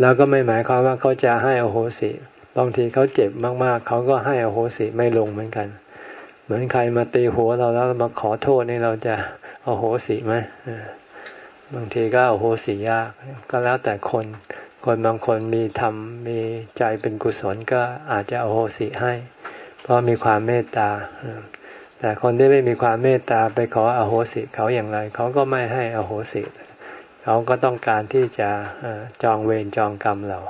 แล้วก็ไม่หมายความว่าเขาจะให้อโหสิ บางทีเขาเจ็บมากๆ เขาก็ให้อโหสิไม่ลงเหมือนกัน เหมือนใครมาตีหัวเราแล้วมาขอโทษนี่เราจะอโหสิไหมบางทีก็อโหสิยาก ก็แล้วแต่คน คนบางคนมีธรรมมีใจเป็นกุศลก็อาจจะอโหสิให้ เพราะมีความเมตตา แต่คนที่ไม่มีความเมตตาไปขออโหสิเขาอย่างไร เขาก็ไม่ให้อโหสิ เขาก็ต้องการที่จะจองเวรจองกรรมเรา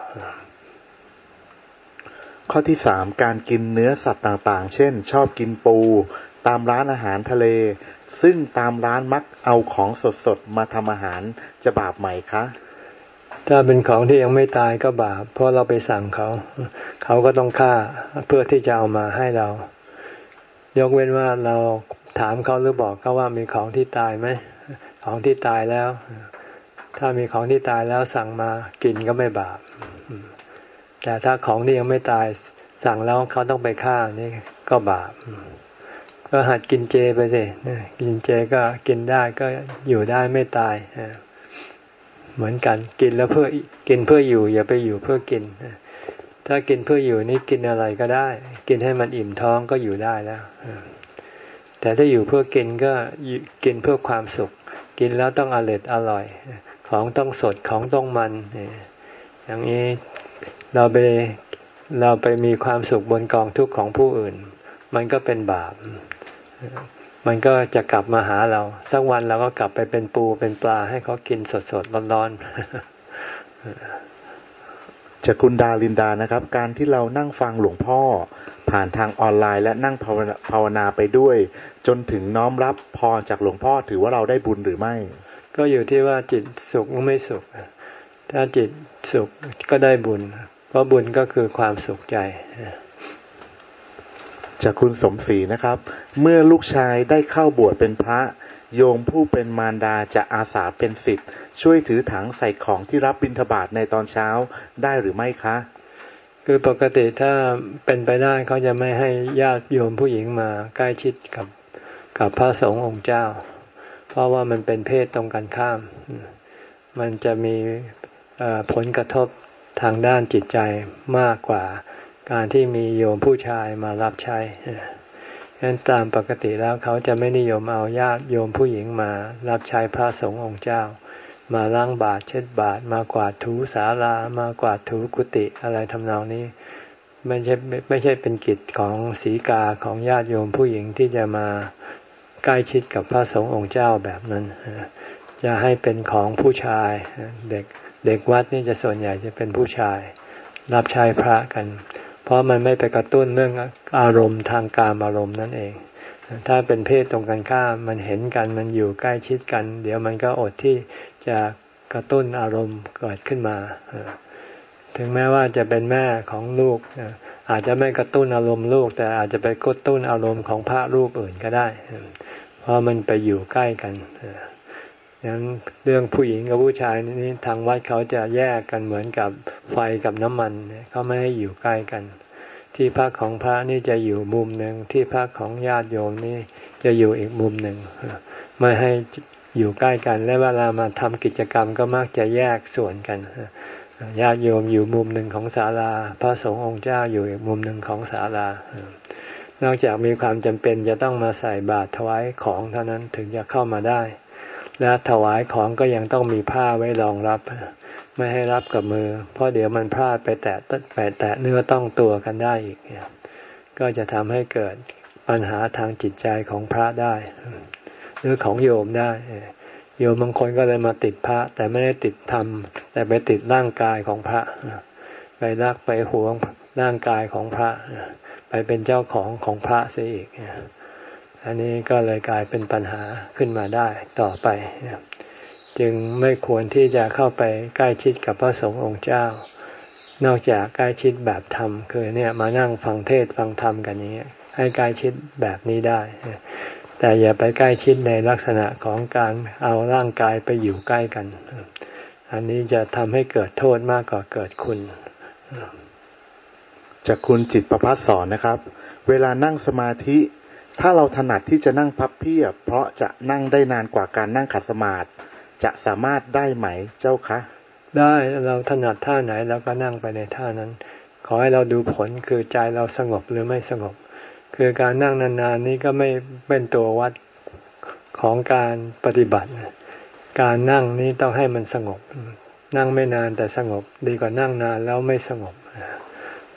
ข้อที่สามการกินเนื้อสัตว์ต่างๆ เช่น ชอบกินปู ตามร้านอาหารทะเล ซึ่งตามร้านมักเอาของสดๆ มาทำอาหารจะบาปไหมคะ ถ้าเป็นของที่ยังไม่ตายก็บาป เพราะเราไปสั่งเขา เขาก็ต้องฆ่าเพื่อที่จะเอามาให้เรา ยกเว้นว่าเราถามเขาหรือบอกเขาว่ามีของที่ตายไหม ของที่ตายแล้ว ถ้ามีของที่ตายแล้วสั่งมากินก็ไม่บาป แต่ถ้าของที่ยังไม่ตายสั่งแล้วเขาต้องไปฆ่านี่ก็บาป ก็หัดกินเจไปสิกินเจก็กินได้ก็อยู่ได้ไม่ตายเหมือนกันกินแล้วเพื่อกินเพื่ออยู่ อย่าไปอยู่เพื่อกิน ถ้ากินเพื่ออยู่นี่กินอะไรก็ได้ กินให้มันอิ่มท้องก็อยู่ได้แล้วแต่ถ้าอยู่เพื่อกินก็กินเพื่อความสุข กินแล้วต้องอร่อยอร่อย ของต้องสดของต้องมันอย่างนี้ เราไปเราไปมีความสุขบนกองทุกข์ของผู้อื่น มันก็เป็นบาป มันก็จะกลับมาหาเรา สักวันเราก็กลับไปเป็นปูเป็นปลาให้เขากินสดสดร้อนๆจากคุณดาลินดานะครับ การที่เรานั่งฟังหลวงพ่อ ผ่านทางออนไลน์และนั่งภาวนาไปด้วย จนถึงน้อมรับพรจากหลวงพ่อถือว่าเราได้บุญหรือไม่ ก็อยู่ที่ว่าจิตสุขหรือไม่สุข ถ้าจิตสุขก็ได้บุญ เพราะบุญก็คือความสุขใจจากคุณสมศรีนะครับ เมื่อลูกชายได้เข้าบวชเป็นพระ โยมผู้เป็นมารดาจะอาสาเป็นสิทธิ์ช่วยถือถังใส่ของที่รับบิณฑบาตในตอนเช้าได้หรือไม่คะ คือปกติถ้าเป็นไปได้เขาจะไม่ให้ญาติโยมผู้หญิงมาใกล้ชิดกับกับพระสงฆ์องค์เจ้า เพราะว่ามันเป็นเพศตรงกันข้าม มันจะมีผลกระทบ ทางด้านจิตใจมากกว่าการที่มีโยมผู้ชายมารับใช้ฉะนั้นตามปกติแล้วเขาจะไม่นิยมเอาญาติโยมผู้หญิงมารับใช้พระสงฆ์องค์เจ้า มาล้างบาตรเช็ดบาตรมากวาดถูสาลามากวาดถูกุฏิอะไรทำนองนี้ ไม่ใช่ไม่ใช่เป็นกิจของศีกาของญาติโยมผู้หญิงที่จะมาใกล้ชิดกับพระสงฆ์องค์เจ้าแบบนั้น จะให้เป็นของผู้ชายเด็ก เด็กวัดนี่จะส่วนใหญ่จะเป็นผู้ชาย รับใช้พระกัน เพราะมันไม่ไปกระตุ้นเรื่องอารมณ์ทางการอารมณ์นั่นเอง ถ้าเป็นเพศตรงกันข้ามมันเห็นกันมันอยู่ใกล้ชิดกัน เดี๋ยวมันก็อดที่จะกระตุ้นอารมณ์เกิดขึ้นมา ถึงแม้ว่าจะเป็นแม่ของลูก อาจจะไม่กระตุ้นอารมณ์ลูก แต่อาจจะไปกระตุ้นอารมณ์ของพระรูปอื่นก็ได้ เพราะมันไปอยู่ใกล้กันดัง นั้นเรื่องผู้หญิงกับผู้ชายนี่ทางวัดเขาจะแยกกันเหมือนกับไฟกับน้ำมันเขาไม่ให้อยู่ใกล้กัน ที่พักของพระนี่จะอยู่มุมหนึ่งที่พักของญาติโยมนี่จะอยู่อีกมุมหนึ่งไม่ให้อยู่ใกล้กัน และเวลามาทำกิจกรรมก็มักจะแยกส่วนกันญาติโยมอยู่มุมหนึ่งของศาลา พระสงฆ์องค์เจ้าอยู่อีกมุมหนึ่งของศาลานอกจากมีความจำเป็นจะต้องมาใส่บาตรถวายของเท่านั้นถึงจะเข้ามาได้ และถวายของก็ยังต้องมีผ้าไว้รองรับ ไม่ให้รับกับมือ เพราะเดี๋ยวมันพลาดไปแตะไปแตะเนื้อต้องตัวกันได้อีก ก็จะทำให้เกิดปัญหาทางจิตใจของพระได้ หรือของโยมได้โยมบางคนก็เลยมาติดพระ แต่ไม่ได้ติดธรรม แต่ไปติดร่างกายของพระ ไปรักไปหวงร่างกายของพระ ไปเป็นเจ้าของของพระเสียอีก อันนี้ก็เลยกลายเป็นปัญหาขึ้นมาได้ต่อไป จึงไม่ควรที่จะเข้าไปใกล้ชิดกับพระสงฆ์องค์เจ้า นอกจากใกล้ชิดแบบธรรม คือเนี่ยมานั่งฟังเทศฟังธรรมกันนี้ ให้ใกล้ชิดแบบนี้ได้ แต่อย่าไปใกล้ชิดในลักษณะของการเอาร่างกายไปอยู่ใกล้กัน อันนี้จะทำให้เกิดโทษมากกว่าเกิดคุณจากคุณจิตประพัฒสอนนะครับ เวลานั่งสมาธิ ถ้าเราถนัดที่จะนั่งพับเพียบ เพราะจะนั่งได้นานกว่าการนั่งขัดสมาธิจะสามารถได้ไหมเจ้าคะ ได้เราถนัดท่าไหนเราก็นั่งไปในท่านั้น ขอให้เราดูผลคือใจเราสงบหรือไม่สงบ คือการนั่งนานๆนี้ก็ไม่เป็นตัววัดของการปฏิบัติ การนั่งนี้ต้องให้มันสงบ นั่งไม่นานแต่สงบ ดีกว่านั่งนานแล้วไม่สงบ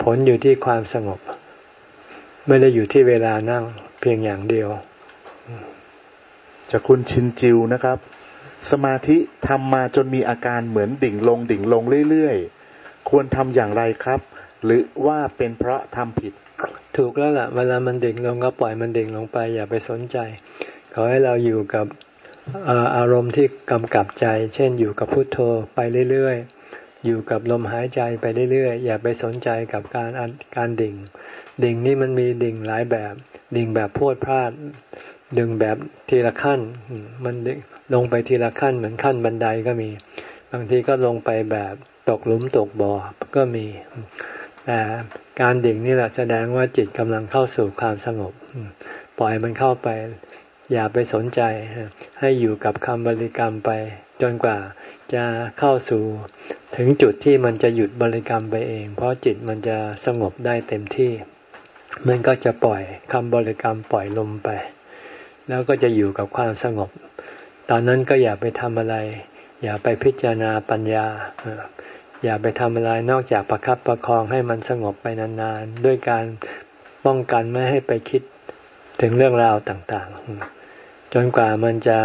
ผลอยู่ที่ความสงบ ไม่ได้อยู่ที่เวลานั่ง พียงอย่างเดียว จากคุณชินจิวนะครับ สมาธิทำมาจนมีอาการเหมือนดิ่งลงดิ่งลงเรื่อยๆ ควรทำอย่างไรครับ หรือว่าเป็นเพราะทำผิด ถูกแล้วล่ะ เวลามันดิ่งลงก็ปล่อยมันดิ่งลงไป อย่าไปสนใจ ขอให้เราอยู่กับอารมณ์ที่กำกับใจ เช่นอยู่กับพุโทโธไปเรื่อยๆ อยู่กับลมหายใจไปเรื่อยๆ อย่าไปสนใจกับการการดิ่ง ดิ่งนี่มันมีดิ่งหลายแบบ ดิ่งแบบพูดพลาด ดึงแบบทีละขั้น มันลงไปทีละขั้นเหมือนขั้นบันไดก็มี บางทีก็ลงไปแบบตกหลุมตกบ่อก็มี แต่การดิ่งนี่แหละแสดงว่าจิตกำลังเข้าสู่ความสงบ ปล่อยมันเข้าไป อย่าไปสนใจ ให้อยู่กับคำบริกรรมไป จนกว่าจะเข้าสู่ถึงจุดที่มันจะหยุดบริกรรมไปเอง เพราะจิตมันจะสงบได้เต็มที่ มันก็จะปล่อยคำบริกรรมปล่อยลมไป แล้วก็จะอยู่กับความสงบ ตอนนั้นก็อย่าไปทำอะไร อย่าไปพิจารณาปัญญา อย่าไปทำอะไรนอกจากประครับประคองให้มันสงบไปนานๆ ด้วยการป้องกันไม่ให้ไปคิดถึงเรื่องราวต่างๆ จนกว่ามันจะ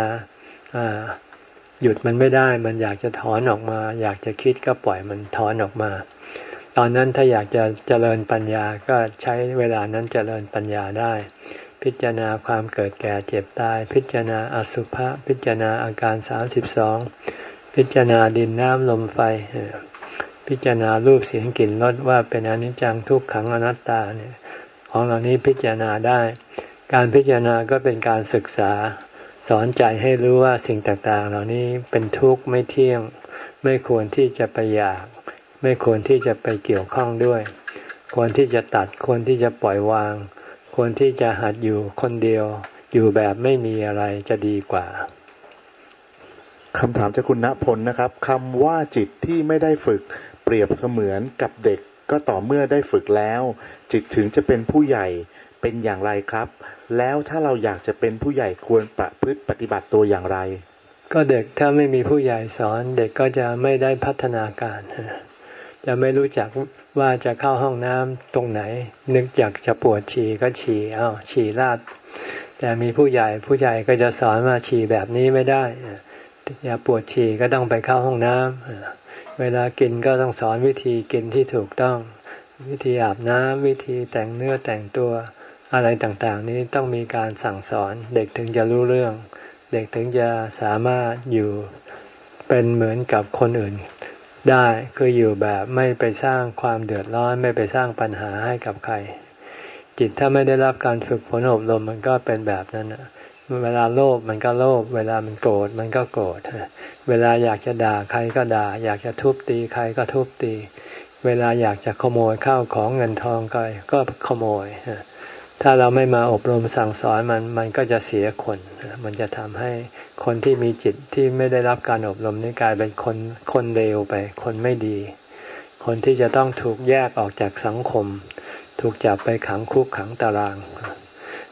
หยุดมันไม่ได้ มันอยากจะถอนออกมา อยากจะคิดก็ปล่อยมันถอนออกมา ตอนนั้นถ้าอยากจะเจริญปัญญาก็ใช้เวลานั้นเจริญปัญญาได้ พิจารณาความเกิดแก่เจ็บตาย พิจารณาอสุภะพิจารณาอาการสามสิบสองพิจารณาดินน้ำลมไฟ พิจารณารูปเสียงกลิ่นรสว่าเป็นอนิจจังทุกขังอนัตตาเนี่ยของเหล่านี้พิจารณาได้ การพิจารณาก็เป็นการศึกษา สอนใจให้รู้ว่าสิ่งต่างๆ เหล่านี้เป็นทุกข์ไม่เที่ยงไม่ควรที่จะไปอยาก ไม่ควรที่จะไปเกี่ยวข้องด้วย ควรที่จะตัดควรที่จะปล่อยวาง ควรที่จะหัดอยู่คนเดียว อยู่แบบไม่มีอะไรจะดีกว่าคำถามจากคุณณพลนะครับคำว่าจิตที่ไม่ได้ฝึกเปรียบเสมือนกับเด็กก็ต่อเมื่อได้ฝึกแล้ว จิตถึงจะเป็นผู้ใหญ่เป็นอย่างไรครับ แล้วถ้าเราอยากจะเป็นผู้ใหญ่ควรประพฤติปฏิบัติตัวอย่างไร ก็เด็กถ้าไม่มีผู้ใหญ่สอนเด็กก็จะไม่ได้พัฒนาการ จะไม่รู้จักว่าจะเข้าห้องน้ำตรงไหน นึกอยากจะปวดฉี่ก็ฉี่อ้าวฉี่ลาด แต่มีผู้ใหญ่ผู้ใหญ่ก็จะสอนว่าฉี่แบบนี้ไม่ได้อย่าปวดฉี่ก็ต้องไปเข้าห้องน้ำเวลากินก็ต้องสอนวิธีกินที่ถูกต้อง วิธีอาบน้ำวิธีแต่งเนื้อแต่งตัวอะไรต่างๆ นี้ต้องมีการสั่งสอนเด็กถึงจะรู้เรื่อง เด็กถึงจะสามารถอยู่เป็นเหมือนกับคนอื่น ได้คืออยู่แบบไม่ไปสร้างความเดือดร้อนไม่ไปสร้างปัญหาให้กับใคร จิตถ้าไม่ได้รับการฝึกฝนอบรมมันก็เป็นแบบนั้นเวลาโลภมันก็โลภเวลามันโกรธมันก็โกรธเวลาอยากจะด่าใครก็ด่า อยากจะทุบตีใครก็ทุบตี เวลาอยากจะขโมยข้าวของเงินทองก็ก็ขโมย ถ้าเราไม่มาอบรมสั่งสอนมันมันก็จะเสียคน มันจะทำให้คนที่มีจิตที่ไม่ได้รับการอบรมนี่กลายเป็นคนคนเลวไป คนไม่ดี คนที่จะต้องถูกแยกออกจากสังคม ถูกจับไปขังคุกขังตาราง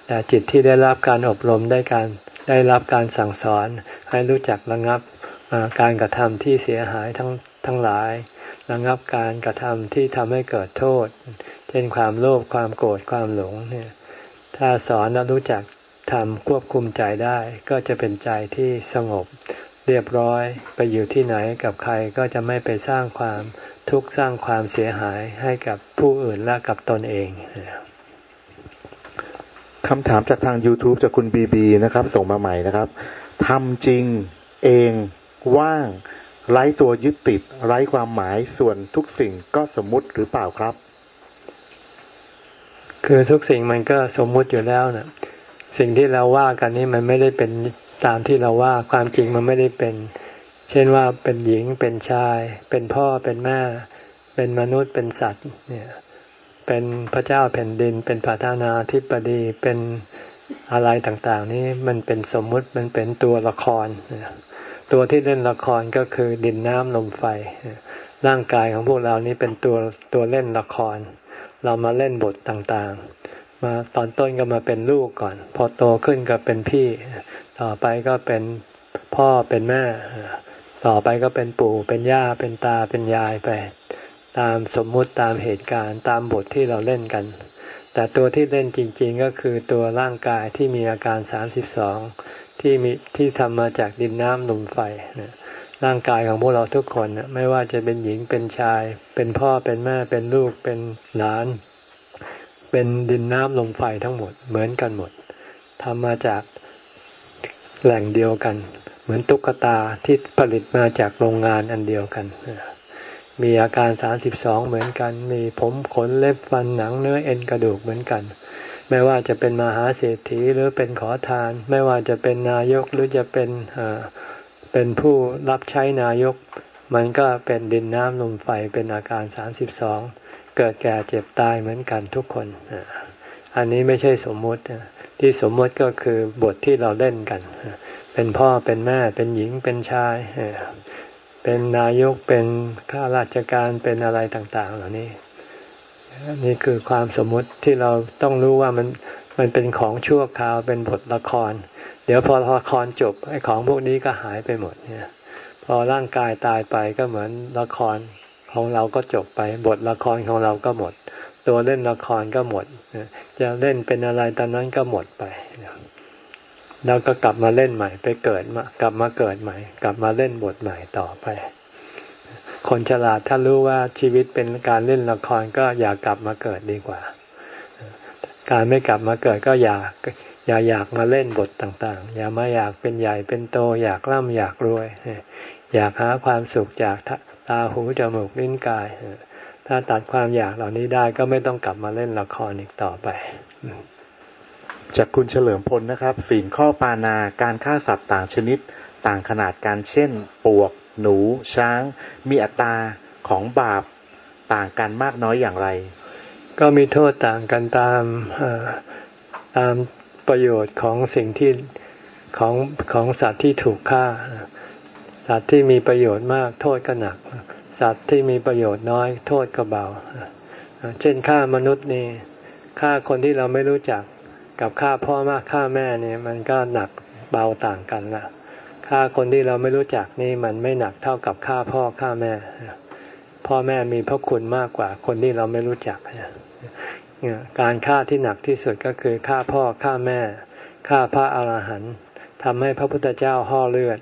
แต่จิตที่ได้รับการอบรมได้การได้รับการสั่งสอนให้รู้จักระงับการกระทำที่เสียหายทั้งทั้งหลายระงับการกระทำที่ทำให้เกิดโทษ ช่นความโลภความโกรธความหลงเนี่ย ถ้าสอนแล้วรู้จักทำควบคุมใจได้ ก็จะเป็นใจที่สงบ เรียบร้อยไปอยู่ที่ไหนกับใครก็จะไม่ไปสร้างความทุกข์สร้างความเสียหายให้กับผู้อื่นและกับตนเองคำถามจากทาง YouTube จากคุณบีบีนะครับ ส่งมาใหม่นะครับทำจริงเองว่างไร้ตัวยึดติด ไร้ความหมายส่วนทุกสิ่งก็สมมุติหรือเปล่าครับ คือทุกสิ่งมันก็สมมุติอยู่แล้วนะสิ่งที่เราว่ากันนี่มันไม่ได้เป็นตามที่เราว่าความจริงมันไม่ได้เป็น เช่นว่าเป็นหญิงเป็นชาย เป็นพ่อเป็นแม่ เป็นมนุษย์เป็นสัตว์เนี่ยเป็นพระเจ้าแผ่นดิน เป็นประธานาธิบดีเป็นอะไรต่างๆ นี่มันเป็นสมมุติมันเป็นตัวละคร ตัวที่เล่นละครก็คือดินน้ำลมไฟ ร่างกายของพวกเรานี้เป็นตัวตัวเล่นละคร เรามาเล่นบทต่างๆ มาตอนต้นก็มาเป็นลูกก่อน พอโตขึ้นก็เป็นพี่ ต่อไปก็เป็นพ่อเป็นแม่ ต่อไปก็เป็นปู่เป็นย่าเป็นตาเป็นยายไป ตามสมมุติตามเหตุการณ์ตามบทที่เราเล่นกัน แต่ตัวที่เล่นจริงๆก็คือตัวร่างกายที่มีอาการสามสิบสองที่มีที่ทำมาจากดินน้ำลมไฟ ร่างกายของพวกเราทุกคนไม่ว่าจะเป็นหญิงเป็นชาย เป็นพ่อเป็นแม่เป็นลูกเป็นหลาน เป็นดินน้ำลมไฟทั้งหมด เหมือนกันหมดทำมาจากแหล่งเดียวกัน เหมือนตุ๊กตาที่ผลิตมาจากโรงงานอันเดียวกัน มีอาการสามสิบองเหมือนกัน มีผมขนเล็บฟันหนังเนื้อเอ็นกระดูกเหมือนกัน ไม่ว่าจะเป็นมหาเศรษฐีหรือเป็นขอทาน ไม่ว่าจะเป็นนายกหรือจะเป็น เป็นผู้รับใช้นายก มันก็เป็นดินน้ำลมไฟเป็นอาการสามสิบสองเกิดแก่เจ็บตายเหมือนกันทุกคนอันนี้ไม่ใช่สมมุติที่สมมติก็คือบทที่เราเล่นกัน เป็นพ่อเป็นแม่เป็นหญิงเป็นชาย เป็นนายกเป็นข้าราชการเป็นอะไรต่าง ๆ เหล่านี้ นี่คือความสมมติที่เราต้องรู้ว่ามันมันเป็นของชั่วคราวเป็นบทละคร เดี๋ยวพอละครจบไอ้ของพวกนี้ก็หายไปหมดเนี่ยพอร่างกายตายไปก็เหมือนละครของเราก็จบไป บทละครของเราก็หมด ตัวเล่นละครก็หมด จะเล่นเป็นอะไรตอนนั้นก็หมดไปแล้วก็กลับมาเล่นใหม่ไปเกิดมากลับมาเกิดใหม่ กลับมาเล่นบทใหม่ต่อไป คนฉลาดถ้ารู้ว่าชีวิตเป็นการเล่นละครก็อย่ากลับมาเกิดดีกว่า การไม่กลับมาเกิดก็อย่าอย่าอยากมาเล่นบทต่างๆ อย่ามาอยากเป็นใหญ่เป็นโต อยากร่ำอยากรวย อยากหาความสุขจากตาหูจมูกลิ้นกาย ถ้าตัดความอยากเหล่านี้ได้ก็ไม่ต้องกลับมาเล่นละครอีกต่อไป จากคุณเฉลิมพลนะครับสี่ข้อปานาการฆ่าสัตว์ต่างชนิดต่างขนาดการเช่น ปวก หนู ช้าง มีอัตราของบาปต่างกันมากน้อยอย่างไร ก็มีโทษต่างกันตามตามประโยชน์ของสิ่งที่ของของสัตว์ที่ถูกฆ่า สัตว์ที่มีประโยชน์มากโทษก็หนัก สัตว์ที่มีประโยชน์น้อย โทษก็เบา เช่นฆ่ามนุษย์นี่ฆ่าคนที่เราไม่รู้จักกับฆ่าพ่อมากฆ่าแม่เนี่ยมันก็หนักเบาต่างกันละฆ่าคนที่เราไม่รู้จักนี่มันไม่หนักเท่ากับฆ่าพ่อฆ่าแม่ พ่อแม่มีพระคุณมากกว่าคนที่เราไม่รู้จัก การฆ่าที่หนักที่สุดก็คือฆ่าพ่อฆ่าแม่ฆ่าพระอาหารหันต์ทำให้พระพุทธเจ้าห่อเลือด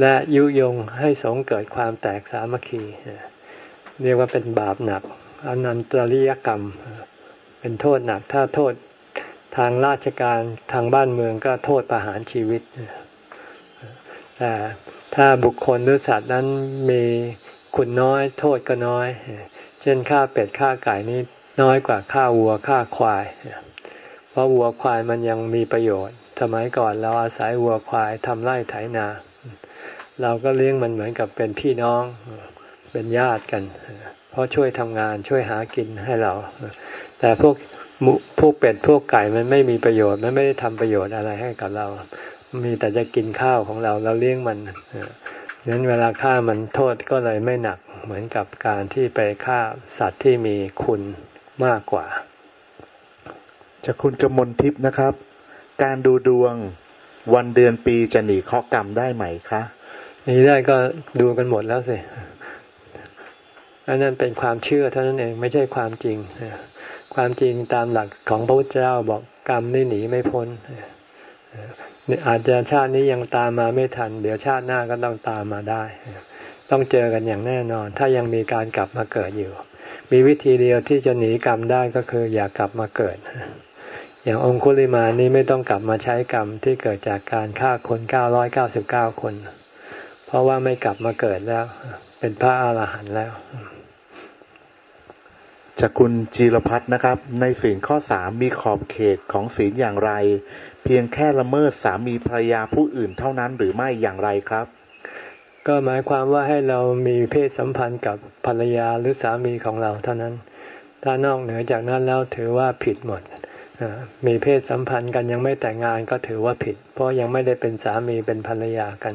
และยุยงให้สงเกิดความแตกสามัคคีเรียกว่าเป็นบาปหนักอนันตริยกรรม เป็นโทษหนักถ้าโทษทางราชการทางบ้านเมืองก็โทษประหารชีวิตแต่ถ้าบุคคลหรือสัตว์นั้นมีคุณน้อย โทษก็น้อย เช่นฆ่าเป็ดฆ่าไก่นี้ น้อยกว่าฆ่าวัวฆ่าควาย เพราะวัวควายมันยังมีประโยชน์ สมัยก่อนเราอาศัยวัวควายทำไร่ไถนา เราก็เลี้ยงมันเหมือนกับเป็นพี่น้องเป็นญาติกัน เพราะช่วยทำงานช่วยหากินให้เรา แต่พวกพวกเป็ดพวกไก่มันไม่มีประโยชน์ มันไม่ได้ทำประโยชน์อะไรให้กับเรา มีแต่จะกินข้าวของเราเราเลี้ยงมันนั้นเวลาฆ่ามันโทษก็เลยไม่หนักเหมือนกับการที่ไปฆ่าสัตว์ที่มีคุณ มากกว่า จากคุณกมลทิพย์นะครับ การดูดวงวันเดือนปีจะหนีข้อกรรมได้ไหมคะหนีได้ก็ดูกันหมดแล้วสิอันนั้นเป็นความเชื่อเท่านั้นเองไม่ใช่ความจริง ความจริงตามหลักของพระพุทธเจ้าบอกกรรมนี่หนีไม่พ้นอาจจะชาตินี้ยังตามมาไม่ทัน เดี๋ยวชาติหน้าก็ต้องตามมาได้ ต้องเจอกันอย่างแน่นอน ถ้ายังมีการกลับมาเกิดอยู่ มีวิธีเดียวที่จะหนีกรรมได้ก็คือ อย่ากลับมาเกิด อย่างองคุลิมานี้ไม่ต้องกลับมาใช้กรรมที่เกิดจากการฆ่าคนเก้าร้อยเก้าสิบเก้าคน เพราะว่าไม่กลับมาเกิดแล้ว เป็นพระอาหารหันต์แล้ว จากคุณจีรพัฒนะครับ ในศีลข้อสามมีขอบเขตของศีลอย่างไร เพียงแค่ละเมิดสามีภรรยาผู้อื่นเท่านั้นหรือไม่อย่างไรครับ ก็หมายความว่าให้เรามีเพศสัมพันธ์กับภรรยาหรือสามีของเราเท่านั้น ถ้านอกเหนือจากนั้นแล้วถือว่าผิดหมด มีเพศสัมพันธ์กันยังไม่แต่งงานก็ถือว่าผิด เพราะยังไม่ได้เป็นสามีเป็นภรรยากัน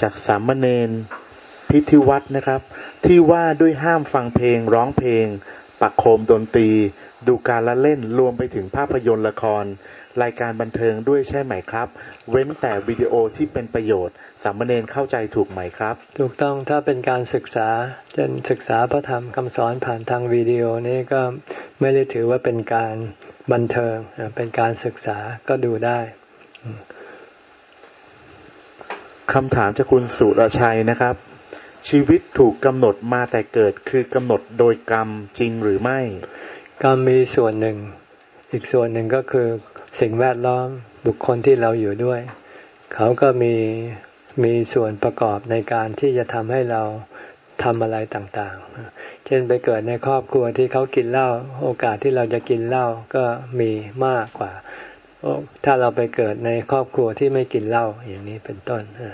จากสามเณรพิธีวัดนะครับ ที่ว่าด้วยห้ามฟังเพลงร้องเพลง ปักโคมดนตรี ดูการละเล่นรวมไปถึงภาพยนตร์ละคร รายการบันเทิงด้วยใช่ไหมครับ เว้นแต่วิดีโอที่เป็นประโยชน์ สามเณรเข้าใจถูกไหมครับ ถูกต้องถ้าเป็นการศึกษาเช่นศึกษาพระธรรมคำสอนผ่านทางวิดีโอนี้ก็ไม่ได้ถือว่าเป็นการบันเทิงเป็นการศึกษาก็ดูได้คำถามจากคุณสุรชัยนะครับ ชีวิตถูกกำหนดมาแต่เกิดคือกำหนดโดยกรรมจริงหรือไม่ กรรมมีส่วนหนึ่ง อีกส่วนหนึ่งก็คือสิ่งแวดล้อมบุคคลที่เราอยู่ด้วย เขาก็มีมีส่วนประกอบในการที่จะทำให้เราทำอะไรต่างๆ เช่นไปเกิดในครอบครัวที่เขากินเหล้าโอกาสที่เราจะกินเหล้าก็มีมากกว่า ถ้าเราไปเกิดในครอบครัวที่ไม่กินเหล้าอย่างนี้เป็นต้นอี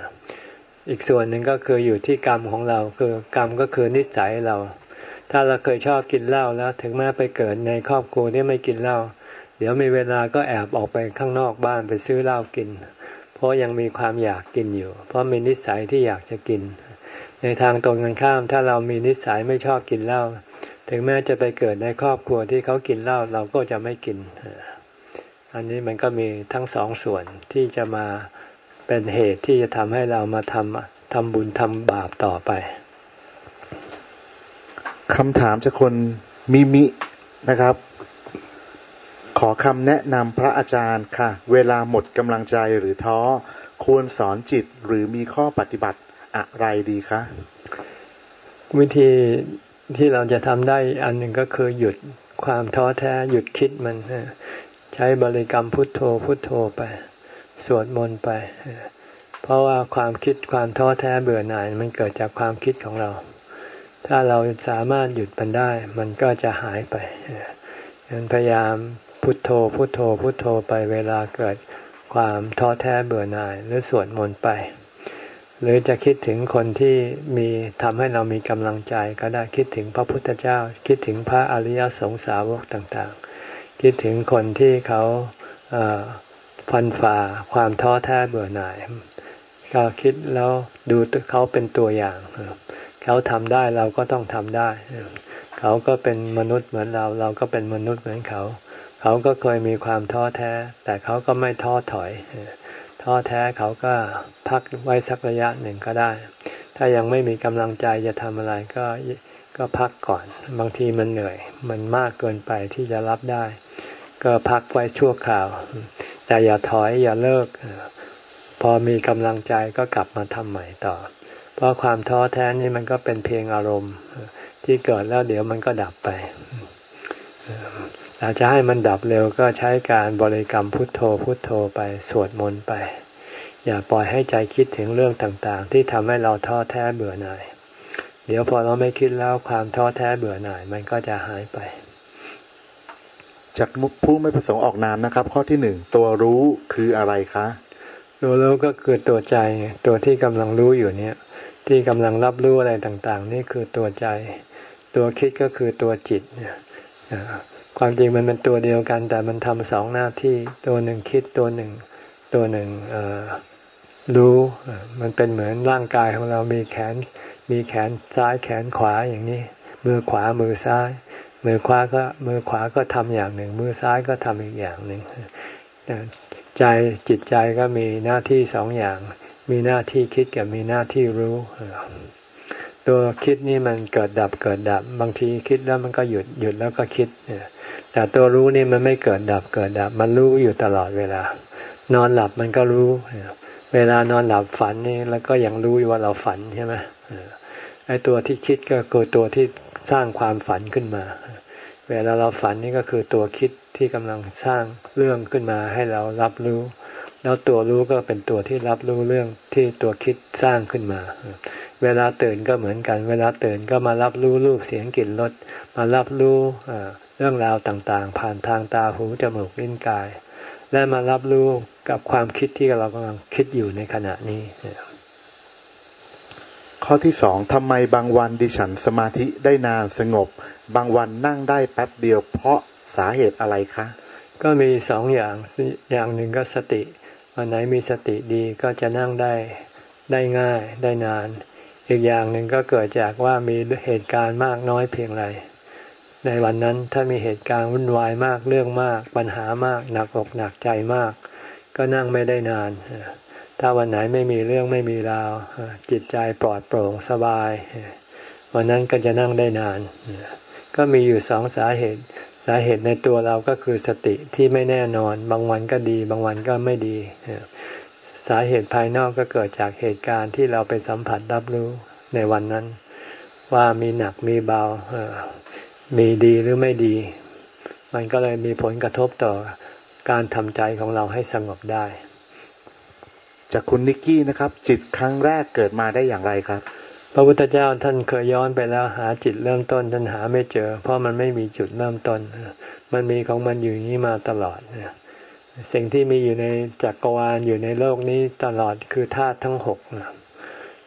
อีกส่วนหนึ่งก็คืออยู่ที่กรรมของเรา คือกรรมก็คือนิสัยเรา ถ้าเราเคยชอบกินเหล้าแล้วถึงแม้ไปเกิดในครอบครัวที่ไม่กินเหล้าเดี๋ยวมีเวลาก็แอบออกไปข้างนอกบ้านไปซื้อเหล้ากิน เพราะยังมีความอยากกินอยู่ เพราะมีนิสัยที่อยากจะกิน ในทางตรงกันข้าม ถ้าเรามีนิสัยไม่ชอบกินเหล้าถึงแม้จะไปเกิดในครอบครัวที่เขากินเหล้าเราก็จะไม่กิน อันนี้มันก็มีทั้งสองส่วนที่จะมา เป็นเหตุที่จะทำให้เรามาทำทำบุญทำบาปต่อไปคำถามจากคนมิมินะครับ ขอคำแนะนำพระอาจารย์ค่ะ เวลาหมดกำลังใจหรือท้อควรสอนจิตหรือมีข้อปฏิบัติอะไรดีคะ วิธีที่เราจะทำได้อันหนึ่งก็คือหยุดความท้อแท้หยุดคิดมันใช้บริกรรมพุทโธพุทโธไป สวดมนต์ไป เพราะว่าความคิดความท้อแท้เบื่อหน่าย มันเกิดจากความคิดของเรา ถ้าเราสามารถหยุดมันได้ มันก็จะหายไปงั้นพยายามพุทโธพุทโธพุทโธไปเวลาเกิดความท้อแท้เบื่อหน่าย หรือสวดมนต์ไป หรือจะคิดถึงคนที่มีทำให้เรามีกำลังใจ ก็ได้คิดถึงพระพุทธเจ้า คิดถึงพระอริยสงสาวกต่างๆ คิดถึงคนที่เขา ฟันฝ่าความท้อแท้เบื่อหน่าย ก็คิดแล้วดูเขาเป็นตัวอย่าง เขาทำได้เราก็ต้องทำได้ เขาก็เป็นมนุษย์เหมือนเรา เราก็เป็นมนุษย์เหมือนเขา เขาก็เคยมีความท้อแท้ แต่เขาก็ไม่ท้อถอย ท้อแท้เขาก็พักไว้สักระยะหนึ่งก็ได้ ถ้ายังไม่มีกำลังใจจะทำอะไรก็ก็พักก่อน บางทีมันเหนื่อย มันมากเกินไปที่จะรับได้ ก็พักไว้ชั่วคราว แต่อย่าถอยอย่าเลิก พอมีกำลังใจก็กลับมาทำใหม่ต่อ เพราะความท้อแท้นี่มันก็เป็นเพียงอารมณ์ ที่เกิดแล้วเดี๋ยวมันก็ดับไปเราจะให้มันดับเร็วก็ใช้การบริกรรมพุทโธพุทโธไปสวดมนต์ไป อย่าปล่อยให้ใจคิดถึงเรื่องต่างๆ ที่ทำให้เราท้อแท้เบื่อหน่าย เดี๋ยวพอเราไม่คิดแล้วความท้อแท้เบื่อหน่ายมันก็จะหายไป จากผู้ไม่ประสงค์ออกนามนะครับ ข้อที่หนึ่งตัวรู้คืออะไรคะตัวรู้ก็คือตัวใจ ตัวที่กำลังรู้อยู่เนี่ย ที่กำลังรับรู้อะไรต่าง ๆ นี่คือตัวใจ ตัวคิดก็คือตัวจิตเนี่ยความจริงมันเป็นตัวเดียวกัน แต่มันทำสองหน้าที่ตัวหนึ่งคิดตัวหนึ่ง ตัวหนึ่งรู้มันเป็นเหมือนร่างกายของเรามีแขน มีแขนซ้ายแขนขวาอย่างนี้มือขวามือซ้าย มือขวาก็มือขวาก็ทำอย่างหนึ่ง มือซ้ายก็ทำอีกอย่างหนึ่งใจจิตใจก็มีหน้าที่สองอย่าง มีหน้าที่คิดกับมีหน้าที่รู้ตัวคิดนี่มันเกิดดับเกิดดับ บางทีคิดแล้วมันก็หยุดหยุดแล้วก็คิดแต่ตัวรู้นี่มันไม่เกิดดับเกิดดับ มันรู้อยู่ตลอดเวลา นอนหลับมันก็รู้เวลานอนหลับฝันนี่แล้วก็ยังรู้ว่าเราฝันใช่ไหมไอ้ตัวที่คิดก็คือตัวที่สร้างความฝันขึ้นมา เวลาเราฝันนี่ก็คือตัวคิดที่กำลังสร้างเรื่องขึ้นมาให้เรารับรู้ แล้วตัวรู้ก็เป็นตัวที่รับรู้เรื่องที่ตัวคิดสร้างขึ้นมา เวลาตื่นก็เหมือนกัน เวลาตื่นก็มารับรู้รูปเสียงกลิ่นรสมารับรู้เรื่องราวต่างๆ ผ่านทางตาหูจมูกลิ้นกาย และมารับรู้กับความคิดที่เรากำลังคิดอยู่ในขณะนี้ ข้อที่สองทำไมบางวันดิฉันสมาธิได้นานสงบ บางวันนั่งได้แป๊บเดียว เพราะสาเหตุอะไรคะ ก็มีสองอย่างอย่างหนึ่งก็สติวันไหนมีสติดีก็จะนั่งได้ได้ง่ายได้นาน อีกอย่างหนึ่งก็เกิดจากว่ามีเหตุการณ์มากน้อยเพียงไร ในวันนั้นถ้ามีเหตุการณ์วุ่นวายมากเรื่องมาก ปัญหามากหนักอกหนักใจมาก ก็นั่งไม่ได้นาน ถ้าวันไหนไม่มีเรื่องไม่มีราวจิตใจปลอดโปร่งสบาย วันนั้นก็จะนั่งได้นาน ก็มีอยู่สองสาเหตุ สาเหตุในตัวเราก็คือสติที่ไม่แน่นอน บางวันก็ดี บางวันก็ไม่ดี สาเหตุภายนอกก็เกิดจากเหตุการณ์ที่เราไปสัมผัสรับรู้ในวันนั้น ว่ามีหนักมีเบามีดีหรือไม่ดี มันก็เลยมีผลกระทบต่อการทำใจของเราให้สงบได้ จากคุณนิกกี้นะครับ จิตครั้งแรกเกิดมาได้อย่างไรครับ พระพุทธเจ้าท่านเคยย้อนไปแล้วหาจิตเริ่มต้นท่านหาไม่เจอ เพราะมันไม่มีจุดเริ่มต้น มันมีของมันอยู่อย่างนี้มาตลอดสิ่งที่มีอยู่ในจักรวาลอยู่ในโลกนี้ตลอดคือธาตุทั้งหก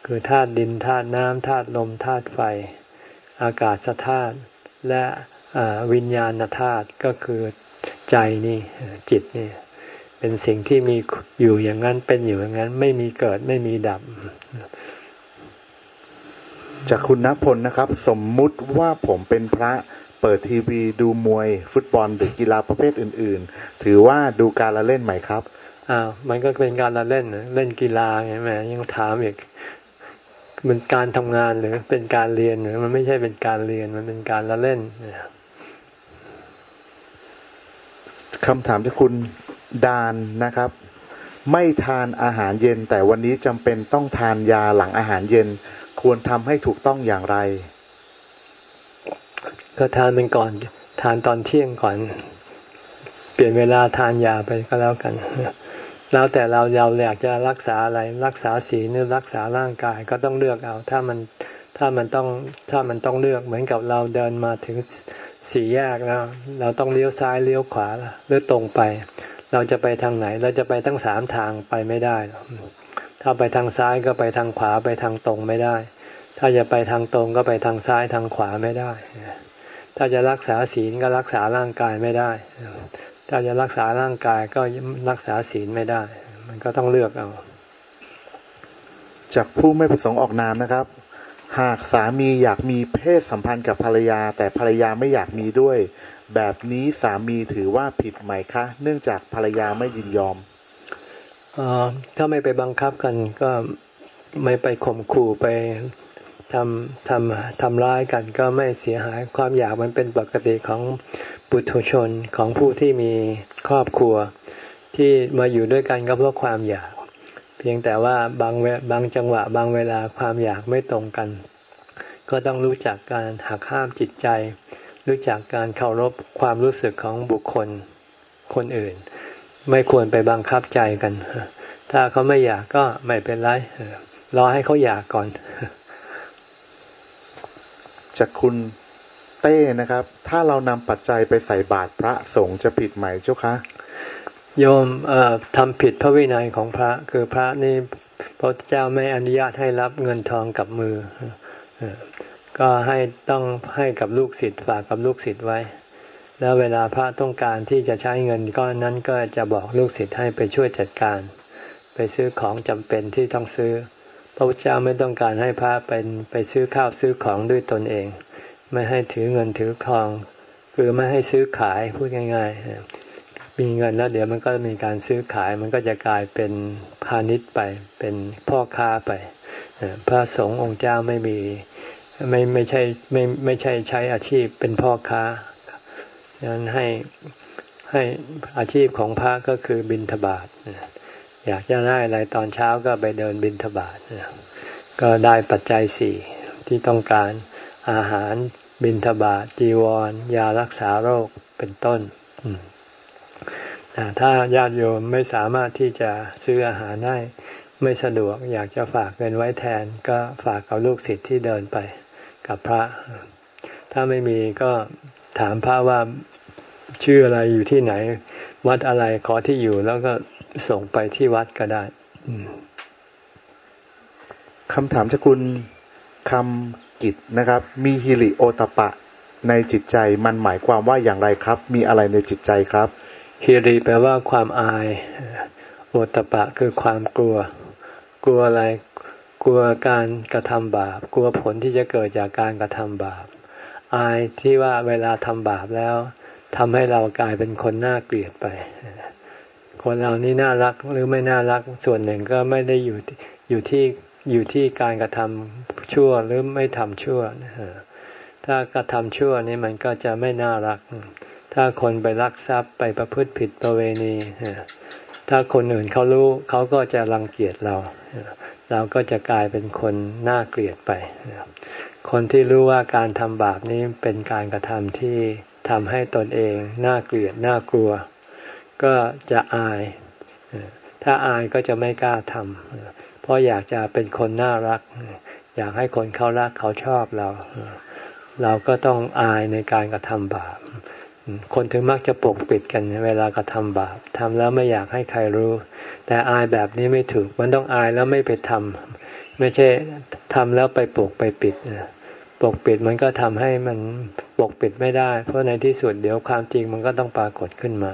คือธาตุดินธาตุน้ำธาตุลมธาตุไฟ อากาศธาตุและวิญญาณธาตุก็คือใจนี่จิตนี่ เป็นสิ่งที่มีอยู่อย่างนั้นเป็นอยู่อย่างนั้น ไม่มีเกิดไม่มีดับ จากคุณณพลนะครับ สมมุติว่าผมเป็นพระเปิดทีวีดูมวย ฟุตบอลหรือกีฬาประเภทอื่น ๆ ถือว่าดูการละเล่นไหมครับอ้าวมันก็เป็นการละเล่นเล่นกีฬาไงแม่ยังถามอีกมันการทำงานหรือเป็นการเรียนหรือมันไม่ใช่เป็นการเรียนมันเป็นการละเล่นคำถามที่คุณ ดานนะครับ ไม่ทานอาหารเย็น แต่วันนี้จำเป็นต้องทานยาหลังอาหารเย็น ควรทำให้ถูกต้องอย่างไร ก็ทานเป็นก่อน ทานตอนเที่ยงก่อน เปลี่ยนเวลาทานยาไปก็แล้วกันแล้วแต่เราเราอยากจะรักษาอะไรรักษาศีลหรือรักษาร่างกายก็ต้องเลือกเอา ถ้ามันถ้ามันต้องถ้ามันต้องเลือกเหมือนกับเราเดินมาถึงสี่แยกแล้ว เราต้องเลี้ยวซ้ายเลี้ยวขวาหรือตรงไป เราจะไปทางไหน เราจะไปทั้งสามทางไปไม่ได้ ถ้าไปทางซ้ายก็ไปทางขวาไปทางตรงไม่ได้ ถ้าจะไปทางตรงก็ไปทางซ้ายทางขวาไม่ได้ ถ้าจะรักษาศีลก็รักษาร่างกายไม่ได้ ถ้าจะรักษาร่างกายก็รักษาศีลไม่ได้ มันก็ต้องเลือกเอา จากผู้ไม่ประสงค์ออกนามนะครับ หากสามีอยากมีเพศสัมพันธ์กับภรรยา แต่ภรรยาไม่อยากมีด้วย แบบนี้สามีถือว่าผิดไหมคะ เนื่องจากภรรยาไม่ยินยอมอถ้าไม่ไปบังคับกันก็ไม่ไปข่มขู่ไปทำทำทำร้ายกันก็ไม่เสียหายความอยากมันเป็นปกติของปุถุชนของผู้ที่มีครอบครัว ที่มาอยู่ด้วยกันก็เพราะความอยาก เพียงแต่ว่าบางบางจังหวะบางเวลาความอยากไม่ตรงกัน ก็ต้องรู้จักการหักห้ามจิตใจ รู้จักการเคารพความรู้สึกของบุคคลคนอื่น ไม่ควรไปบังคับใจกัน ถ้าเขาไม่อยากก็ไม่เป็นไรรอให้เขาอยากก่อน จากคุณเต้นะครับ ถ้าเรานำปัจจัยไปใส่บาตรพระสงฆ์จะผิดไหมเจ้าคะโยมทำผิดพระวินัยของพระ คือพระนี่พระเจ้าไม่อนุญาตให้รับเงินทองกับมือ ก็ให้ต้องให้กับลูกศิษย์ฝากกับลูกศิษย์ไว้ แล้วเวลาพระต้องการที่จะใช้เงินก้อนนั้นก็จะบอกลูกศิษย์ให้ไปช่วยจัดการ ไปซื้อของจำเป็นที่ต้องซื้อ พระพุทธเจ้าไม่ต้องการให้พระเป็นไปซื้อข้าวซื้อของด้วยตนเอง ไม่ให้ถือเงินถือทอง คือไม่ให้ซื้อขายพูดง่ายๆ มีเงินแล้วเดี๋ยวมันก็มีการซื้อขายมันก็จะกลายเป็นพาณิชย์ไปเป็นพ่อค้าไปพระสงฆ์องค์เจ้าไม่มี ไม่ไม่ใช่ไม่ไม่ใช่ใช้อาชีพเป็นพ่อค้าดังนั้นให้ให้อาชีพของพระก็คือบินทบาทอยากจะได้อะไรตอนเช้าก็ไปเดินบินทบาทก็ได้ปัจจัยสี่ที่ต้องการอาหารบินทบาทจีวร ยารักษาโรคเป็นต้นถ้าญาติโยมไม่สามารถที่จะซื้ออาหารได้ไม่สะดวกอยากจะฝากเงินไว้แทนก็ฝากกับลูกศิษย์ที่เดินไป กับพระ ถ้าไม่มีก็ถามพระว่าชื่ออะไรอยู่ที่ไหน วัดอะไรขอที่อยู่แล้วก็ส่งไปที่วัดก็ได้คำถามจากคุณคำกิจนะครับ มีฮิริโอตปะในจิตใจมันหมายความว่าอย่างไรครับ มีอะไรในจิตใจครับฮิริแปลว่าความอาย โอตปะคือความกลัว กลัวอะไร กลัวการกระทำบาป กลัวผลที่จะเกิดจากการกระทำบาป อายที่ว่าเวลาทำบาปแล้วทำให้เรากลายเป็นคนน่าเกลียดไป คนเรานี่น่ารักหรือไม่น่ารักส่วนหนึ่งก็ไม่ได้อยู่อยู่ที่อยู่ที่การกระทำชั่วหรือไม่ทำชั่วถ้ากระทำชั่วนี่มันก็จะไม่น่ารัก ถ้าคนไปลักทรัพย์ไปประพฤติผิดประเวณีถ้าคนอื่นเขารู้เขาก็จะรังเกียจเรา เราก็จะกลายเป็นคนน่าเกลียดไป คนที่รู้ว่าการทำบาปนี้เป็นการกระทำที่ทำให้ตนเองน่าเกลียดน่ากลัว ก็จะอาย ถ้าอายก็จะไม่กล้าทำเพราะอยากจะเป็นคนน่ารัก อยากให้คนเขารักเขาชอบเรา เราก็ต้องอายในการกระทำบาป คนถึงมักจะปกปิดกันเวลากระทำบาปทำแล้วไม่อยากให้ใครรู้ แต่อายแบบนี้ไม่ถูก มันต้องอายแล้วไม่ไปทำไม่ใช่ทำแล้วไปปกไปปิดปกปิดมันก็ทำให้มันปกปิดไม่ได้ เพราะในที่สุดเดี๋ยวความจริงมันก็ต้องปรากฏขึ้นมา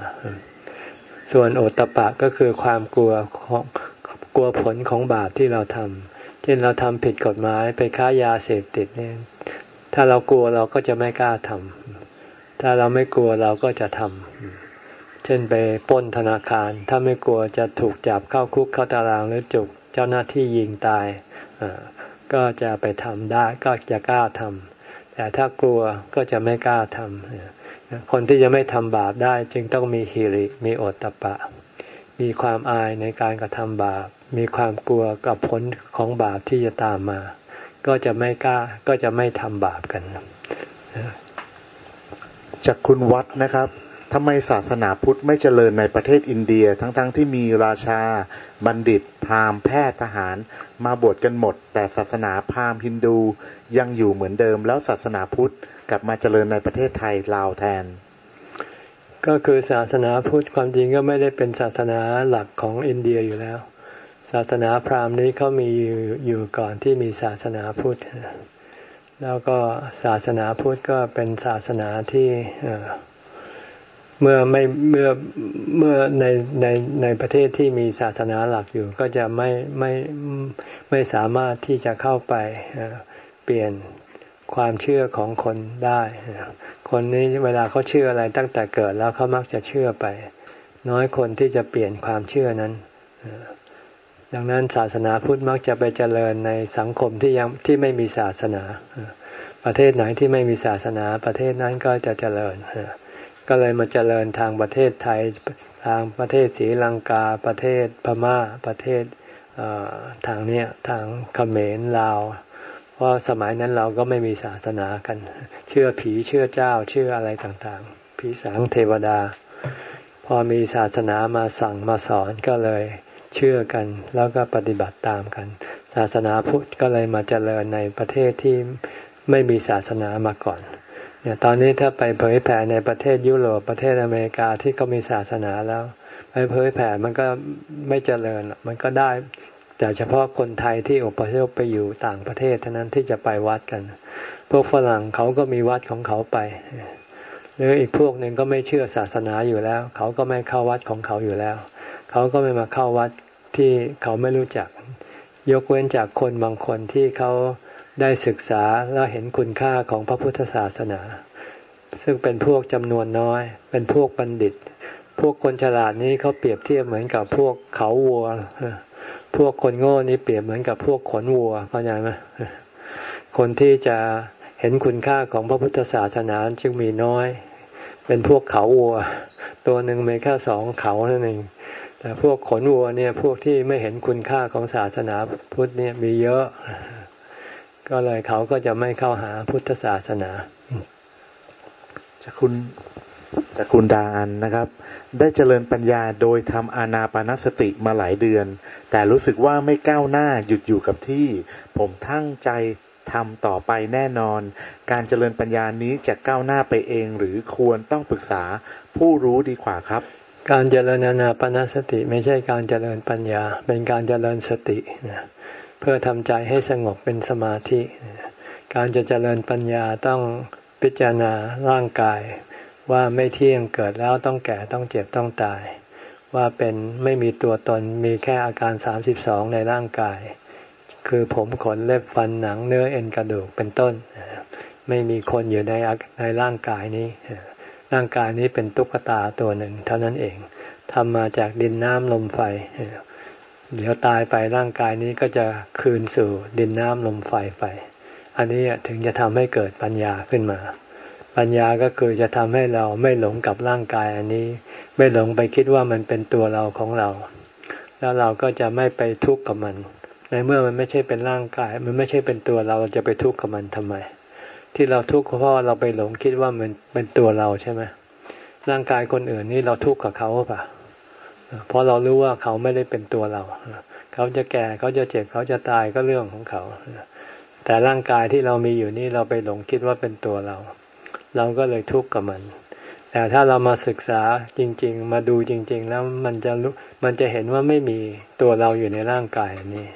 ส่วนโอตปะก็คือความกลัวของกลัวผลของบาปที่เราทำเช่นเราทำผิดกฎหมายไปค้ายาเสพติดเนี่ยถ้าเรากลัวเราก็จะไม่กล้าทำ ถ้าเราไม่กลัวเราก็จะทำเช่นไปป้นธนาคาร ถ้าไม่กลัวจะถูกจับเข้าคุกเข้าตารางหรือจุกเจ้าหน้าที่ยิงตายก็จะไปทำได้ก็จะกล้าทำแต่ถ้ากลัวก็จะไม่กล้าทำคนที่จะไม่ทำบาปได้จึงต้องมีฮิริมีโอตตะปะ มีความอายในการกระทำบาป มีความกลัวกับผลของบาปที่จะตามมา ก็จะไม่กล้าก็จะไม่ทำบาปกัน จากคุณวัดนะครับทำไมศาสนาพุทธไม่เจริญในประเทศอินเดีย ทั้งๆทที่มีราชา บัณฑิต พราหมณ์แพทย์ทหาร มาบวชกันหมด แต่ศาสนาพราหมณ์ฮินดูยังอยู่เหมือนเดิม แล้วศาสนาพุทธกลับมาเจริญในประเทศไทยลาวแทน ก็คือศาสนาพุทธความจริงก็ไม่ได้เป็นศาสนาหลักของอินเดียอยู่แล้ว ศาสนาพราหมณ์นี้เขามีอยู่อยู่ก่อนที่มีศาสนาพุทธ แล้วก็ศาสนาพุทธก็เป็นศาสนาที่เมื่อไม่เมื่อเมื่อในในในประเทศที่มีศาสนาหลักอยู่ ก็จะไม่ไม่ไม่สามารถที่จะเข้าไปเปลี่ยนความเชื่อของคนได้ คนนี้เวลาเขาเชื่ออะไรตั้งแต่เกิดแล้วเขามักจะเชื่อไป น้อยคนที่จะเปลี่ยนความเชื่อนั้น ดังนั้นศาสนาพุทธมักจะไปเจริญในสังคมที่ยังที่ไม่มีศาสนา ประเทศไหนที่ไม่มีศาสนา ประเทศนั้นก็จะเจริญ ก็เลยมาเจริญทางประเทศไทยทางประเทศศรีลังกา ประเทศพม่าประเทศทางเนี้ยทางเขมรลาว เพราะสมัยนั้นเราก็ไม่มีศาสนากัน เชื่อผีเชื่อเจ้าเชื่ออะไรต่างๆ ผีสางเทวดา พอมีศาสนามาสั่งมาสอนก็เลย เชื่อกันแล้วก็ปฏิบัติตามกัน ศาสนาพุทธก็เลยมาเจริญในประเทศที่ไม่มีศาสนามาก่อนเนี่ยตอนนี้ถ้าไปเผยแผ่ในประเทศยุโรปประเทศอเมริกาที่เขามีศาสนาแล้ว ไปเผยแผ่มันก็ไม่เจริญมันก็ได้ แต่เฉพาะคนไทยที่อพยพไปอยู่ต่างประเทศเท่านั้นที่จะไปวัดกัน พวกฝรั่งเขาก็มีวัดของเขาไปหรืออีกพวกหนึ่งก็ไม่เชื่อศาสนาอยู่แล้ว เขาก็ไม่เข้าวัดของเขาอยู่แล้ว เขาก็ไม่มาเข้าวัด ที่เขาไม่รู้จัก ยกเว้นจากคนบางคนที่เขาได้ศึกษาแล้วเห็นคุณค่าของพระพุทธศาสนา ซึ่งเป็นพวกจำนวนน้อย เป็นพวกบัณฑิต พวกคนฉลาดนี้เขาเปรียบเทียบเหมือนกับพวกเขาวัว พวกคนโง่นี้เปรียบเหมือนกับพวกขนวัวเข้าใจไหมคนที่จะเห็นคุณค่าของพระพุทธศาสนาจึงมีน้อย เป็นพวกเขาวัว ตัวหนึ่งมีแค่สองเขานั่นเอง แต่พวกขนวัวเนี่ยพวกที่ไม่เห็นคุณค่าของศาสนาพุทธเนี่ยมีเยอะ ก็เลยเขาก็จะไม่เข้าหาพุทธศาสนาจะคุณจะคุณดาอันนะครับ ได้เจริญปัญญาโดยทำอานาปานสติมาหลายเดือน แต่รู้สึกว่าไม่ก้าวหน้าหยุดอยู่กับที่ ผมทั้งใจทำต่อไปแน่นอน การเจริญปัญญานี้จะก้าวหน้าไปเอง หรือควรต้องปรึกษาผู้รู้ดีกว่าครับ การเจริญอนาปนสติไม่ใช่การเจริญปัญญา เป็นการเจริญสตินะเพื่อทำใจให้สงบเป็นสมาธิ การจะเจริญปัญญาต้องพิจารณาร่างกาย ว่าไม่เที่ยงเกิดแล้วต้องแก่ต้องเจ็บต้องตาย ว่าเป็นไม่มีตัวตนมีแค่อาการสามสิบสองในร่างกาย คือผมขนเล็บฟันหนังเนื้อเอ็นกระดูกเป็นต้น ไม่มีคนอยู่ในในร่างกายนี้ ร่างกายนี้เป็นตุ๊กตาตัวหนึ่ง เท่านั้นเองทำมาจากดินน้ำลมไฟ เดี๋ยวตายไปร่างกายนี้ก็จะคืนสู่ดินน้ำลมไฟไป อันนี้ถึงจะทำให้เกิดปัญญาขึ้นมา ปัญญาก็คือจะทำให้เราไม่หลงกับร่างกายอันนี้ ไม่หลงไปคิดว่ามันเป็นตัวเราของเรา แล้วเราก็จะไม่ไปทุกข์กับมัน ในเมื่อมันไม่ใช่เป็นร่างกาย มันไม่ใช่เป็นตัวเราจะไปทุกข์กับมันทำไม ที่เราทุกข์เพราะเราไปหลงคิดว่ามันเป็นตัวเราใช่ไหมร่างกายคนอื่นนี่เราทุกข์กับเขาป่ะเพราะเรารู้ว่าเขาไม่ได้เป็นตัวเรา เขาจะแก่เขาจะเจ็บเขาจะตายก็เรื่องของเขา แต่ร่างกายที่เรามีอยู่นี่เราไปหลงคิดว่าเป็นตัวเรา เราก็เลยทุกข์กับมัน แต่ถ้าเรามาศึกษาจริง ๆ มาดูจริง ๆ แล้วมันจะรู้มันจะเห็นว่าไม่มีตัวเราอยู่ในร่างกายนี้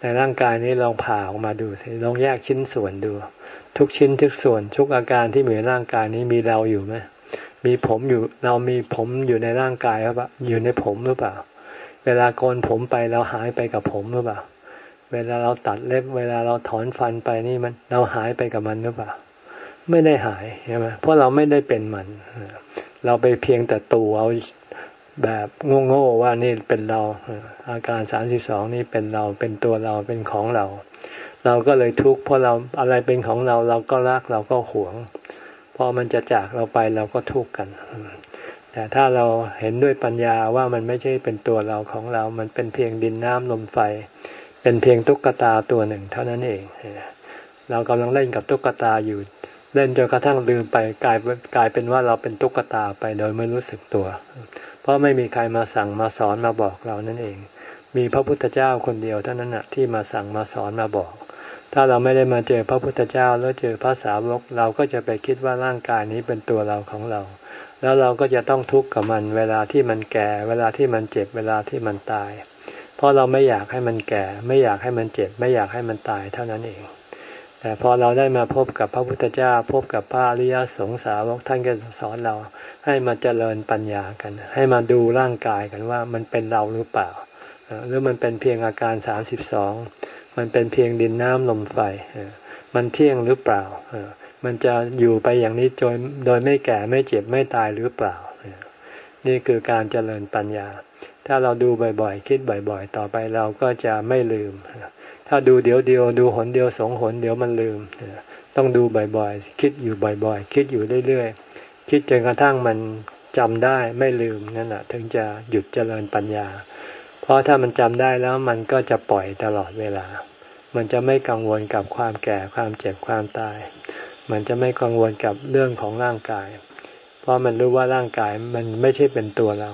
ในร่างกายนี้ลองผ่าออกมาดูลองแยกชิ้นส่วนดู ทุกชิ้นทุกส่วนทุกอาการที่มีในร่างกายนี้มีเราอยู่ไหมมีผมอยู่เรามีผมอยู่ในร่างกายหรือเปล่าอยู่ในผมหรือเปล่า เวลาโกนผมไปเราหายไปกับผมหรือเปล่า เวลาเราตัดเล็บ เวลาเราถอนฟันไปนี่มันเราหายไปกับมันหรือเปล่า ไม่ได้หายใช่ไหมเพราะเราไม่ได้เป็นมัน เราไปเพียงแต่ตัวเอาแบบโง่ๆว่านี่เป็นเรา อาการสามสิบสองนี่เป็นเราเป็นตัวเราเป็นของเรา เราก็เลยทุกข์เพราะเราอะไรเป็นของเราเราก็รักเราก็หวง พอมันจะจากเราไปเราก็ทุกข์กัน แต่ถ้าเราเห็นด้วยปัญญาว่ามันไม่ใช่เป็นตัวเราของเรา มันเป็นเพียงดินน้ำลมไฟ เป็นเพียงตุ๊กตาตัวหนึ่ง เท่านั้นเอง เรากำลังเล่นกับตุ๊กตาอยู่ เล่นจนกระทั่งลืมไปกลายกลายเป็นว่าเราเป็นตุ๊กตาไปโดยไม่รู้สึกตัว เพราะไม่มีใครมาสั่งมาสอนมาบอกเรานั่นเอง มีพระพุทธเจ้าคนเดียวเท่านั้นนะที่มาสั่งมาสอนมาบอก ถ้าเราไม่ได้มาเจอพระพุทธเจ้าแล้วเจอพระสาวก เราก็จะไปคิดว่าร่างกายนี้เป็นตัวเราของเรา แล้วเราก็จะต้องทุกข์กับมัน เวลาที่มันแก่ เวลาที่มันเจ็บ เวลาที่มันตาย เพราะเราไม่อยากให้มันแก่ ไม่อยากให้มันเจ็บ ไม่อยากให้มันตายเท่านั้นเอง แต่พอเราได้มาพบกับพระพุทธเจ้า พบกับพระอริยสงสาวกท่านก็สอนเราให้มาเจริญปัญญากัน ให้มาดูร่างกายกันว่ามันเป็นเราหรือเปล่า หรือมันเป็นเพียงอาการสามสิบสอง มันเป็นเพียงดินน้ำลมไฟมันเที่ยงหรือเปล่ามันจะอยู่ไปอย่างนี้โดยโดยไม่แก่ไม่เจ็บไม่ตายหรือเปล่า นี่คือการเจริญปัญญา ถ้าเราดูบ่อยๆ คิดบ่อยๆ ต่อไปเราก็จะไม่ลืม ถ้าดูเดี๋ยวเดียวดูหนเดียวสองหนเดี๋ยวมันลืม ต้องดูบ่อยๆ คิดอยู่บ่อยๆ คิดอยู่เรื่อยๆ คิดจนกระทั่งมันจำได้ไม่ลืมนั่นแหะถึงจะหยุดเจริญปัญญา เพราะถ้ามันจำได้แล้วมันก็จะปล่อยตลอดเวลา มันจะไม่กังวลกับความแก่ความเจ็บความตาย มันจะไม่กังวลกับเรื่องของร่างกาย เพราะมันรู้ว่าร่างกายมันไม่ใช่เป็นตัวเรา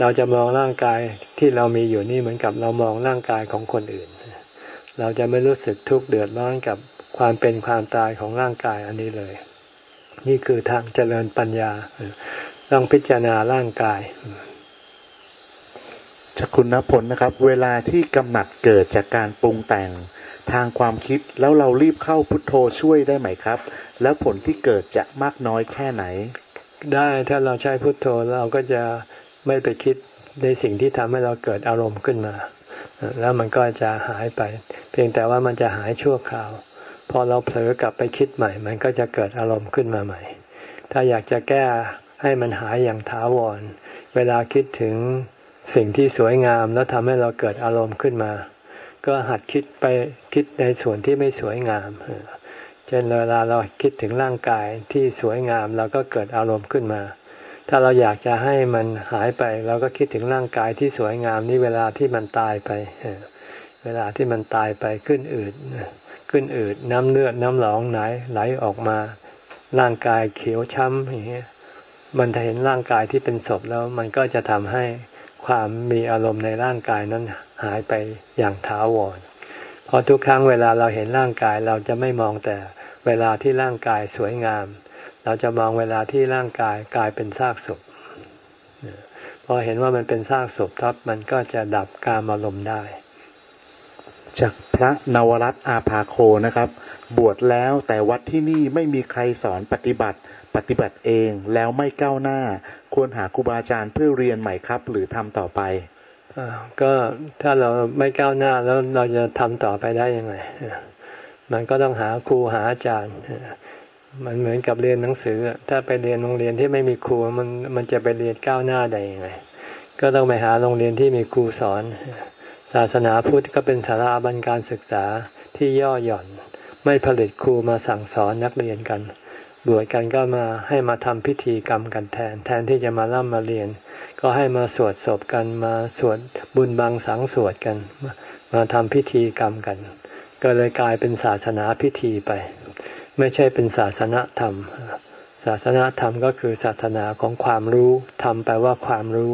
เราจะมองร่างกายที่เรามีอยู่นี่เหมือนกับเรามองร่างกายของคนอื่น เราจะไม่รู้สึกทุกข์เดือดร้อนกับความเป็นความตายของร่างกายอันนี้เลย นี่คือทางเจริญปัญญา ต้องพิจารณาร่างกาย จากคุณนพลนะครับ เวลาที่กำหนัดเกิดจากการปรุงแต่งทางความคิดแล้วเรารีบเข้าพุทโธช่วยได้ไหมครับ แล้วผลที่เกิดจะมากน้อยแค่ไหน ได้ถ้าเราใช้พุทโธเราก็จะไม่ไปคิดในสิ่งที่ทำให้เราเกิดอารมณ์ขึ้นมา แล้วมันก็จะหายไป เพียงแต่ว่ามันจะหายชั่วคราว พอเราเผลอกลับไปคิดใหม่ มันก็จะเกิดอารมณ์ขึ้นมาใหม่ ถ้าอยากจะแก้ให้มันหายอย่างถาวร เวลาคิดถึง สิ่งที่สวยงามแล้วทำให้เราเกิดอารมณ์ขึ้นมา ก็หัดคิดไปคิดในส่วนที่ไม่สวยงามเช่นเวลาเราคิดถึงร่างกายที่สวยงามเราก็เกิดอารมณ์ขึ้นมา ถ้าเราอยากจะให้มันหายไปเราก็คิดถึงร่างกายที่สวยงามนี่เวลาที่มันตายไป เวลาที่มันตายไปขึ้นอืดขึ้นอืดน้ำเลือดน้ำหลองไหลไหลออกมา ร่างกายเขียวช้ำอย่างเงี้ยมันจะเห็นร่างกายที่เป็นศพแล้วมันก็จะทำให้ ความมีอารมณ์ในร่างกายนั้นหายไปอย่างถาวรเพราะทุกครั้งเวลาเราเห็นร่างกายเราจะไม่มองแต่เวลาที่ร่างกายสวยงาม เราจะมองเวลาที่ร่างกายกลายเป็นซากศพพอเห็นว่ามันเป็นซากศพทับมันก็จะดับการอารมณ์ได้ จากพระนวรัตอาภาโคนะครับ บวชแล้วแต่วัดที่นี่ไม่มีใครสอนปฏิบัติ ปฏิบัติเองแล้วไม่ก้าวหน้า ควรหาครูบาอาจารย์เพื่อเรียนใหม่ครับ หรือทำต่อไปก็ถ้าเราไม่ก้าวหน้าแล้วเราจะทำต่อไปได้ยังไงมันก็ต้องหาครูหาอาจารย์มันเหมือนกับเรียนหนังสือ ถ้าไปเรียนโรงเรียนที่ไม่มีครูมันมันจะไปเรียนก้าวหน้าได้ยังไง ก็ต้องไปหาโรงเรียนที่มีครูสอน ศาสนาพุทธก็เป็นสาราบันการศึกษาที่ย่อหย่อน ไม่ผลิตครูมาสั่งสอนนักเรียนกัน บวชกันก็มาให้มาทำพิธีกรรมกันแทน แทนที่จะมาล่ำมาเรียน ก็ให้มาสวดศพกันมาสวดบุญบางสังสวดกัน มาทำพิธีกรรมกัน ก็เลยกลายเป็นศาสนาพิธีไป ไม่ใช่เป็นศาสนาธรรม ศาสนาธรรมก็คือศาสนาของความรู้ทำแปลว่าความรู้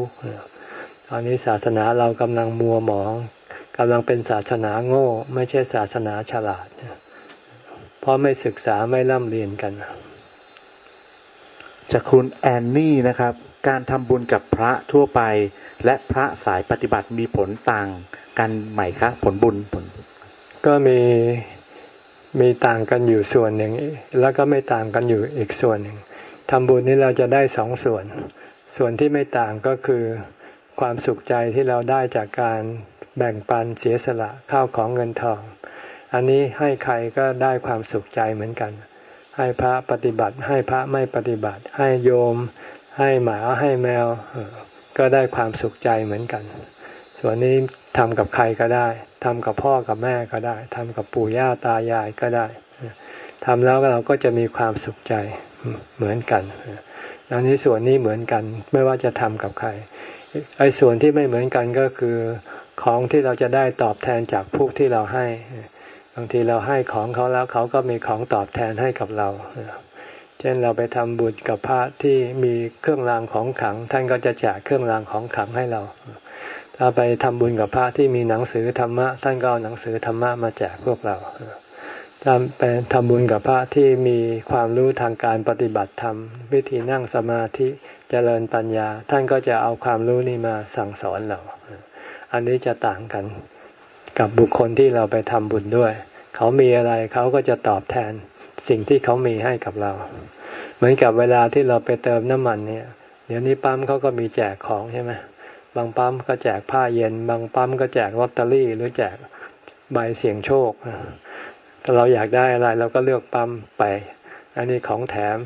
ตอนนี้ศาสนาเรากำลังมัวหมองกำลังเป็นศาสนาโง่ ไม่ใช่ศาสนาฉลาด เพราะไม่ศึกษาไม่ร่ำเรียนกัน จากคุณแอนนี่นะครับ การทำบุญกับพระทั่วไป และพระสายปฏิบัติมีผลต่างกันไหมคะผลบุญผลก็มีมีต่างกันอยู่ส่วนหนึ่ง แล้วก็ไม่ต่างกันอยู่อีกส่วนหนึ่งทำบุญนี้เราจะได้สองส่วน ส่วนที่ไม่ต่างก็คือ ความสุขใจที่เราได้จากการแบ่งปันเสียสละข้าวของเงินทอง อันนี้ให้ใครก็ได้ความสุขใจเหมือนกัน ให้พระปฏิบัติ ให้พระไม่ปฏิบัติ ให้โยม ให้หมาให้แมว ก็ได้ความสุขใจเหมือนกัน ส่วนนี้ทำกับใครก็ได้ทำกับพ่อกับแม่ก็ได้ทำกับปู่ย่าตายายก็ได้ทำแล้วเราก็จะมีความสุขใจเหมือนกันอันนี้ส่วนนี้เหมือนกันไม่ว่าจะทำกับใครไอ้ส่วนที่ไม่เหมือนกันก็คือของที่เราจะได้ตอบแทนจากผู้ที่เราให้ บางทีเราให้ของเขาแล้วเขาก็มีของตอบแทนให้กับเรา เช่นเราไปทำบุญกับพระที่มีเครื่องรางของขัง ท่านก็จะแจกเครื่องรางของขังให้เรา ถ้าไปทำบุญกับพระที่มีหนังสือธรรมะ ท่านก็เอาหนังสือธรรมะมาแจกพวกเราถ้าไปทำบุญกับพระที่มีความรู้ทางการปฏิบัติธรรม วิธีนั่งสมาธิเจริญปัญญา ท่านก็จะเอาความรู้นี้มาสั่งสอนเรา อันนี้จะต่างกัน กับบุคคลที่เราไปทำบุญด้วย เขามีอะไรเขาก็จะตอบแทนสิ่งที่เขามีให้กับเรา เหมือนกับเวลาที่เราไปเติมน้ำมันเนี่ย เดี๋ยวนี้ปั๊มเขาก็มีแจกของใช่ไหมบางปั๊มก็แจกผ้าเย็น บางปั๊มก็แจกลอตเตอรี่ หรือแจกใบเสี่ยงโชคถ้าเราอยากได้อะไรเราก็เลือกปั๊มไป อันนี้ของแถม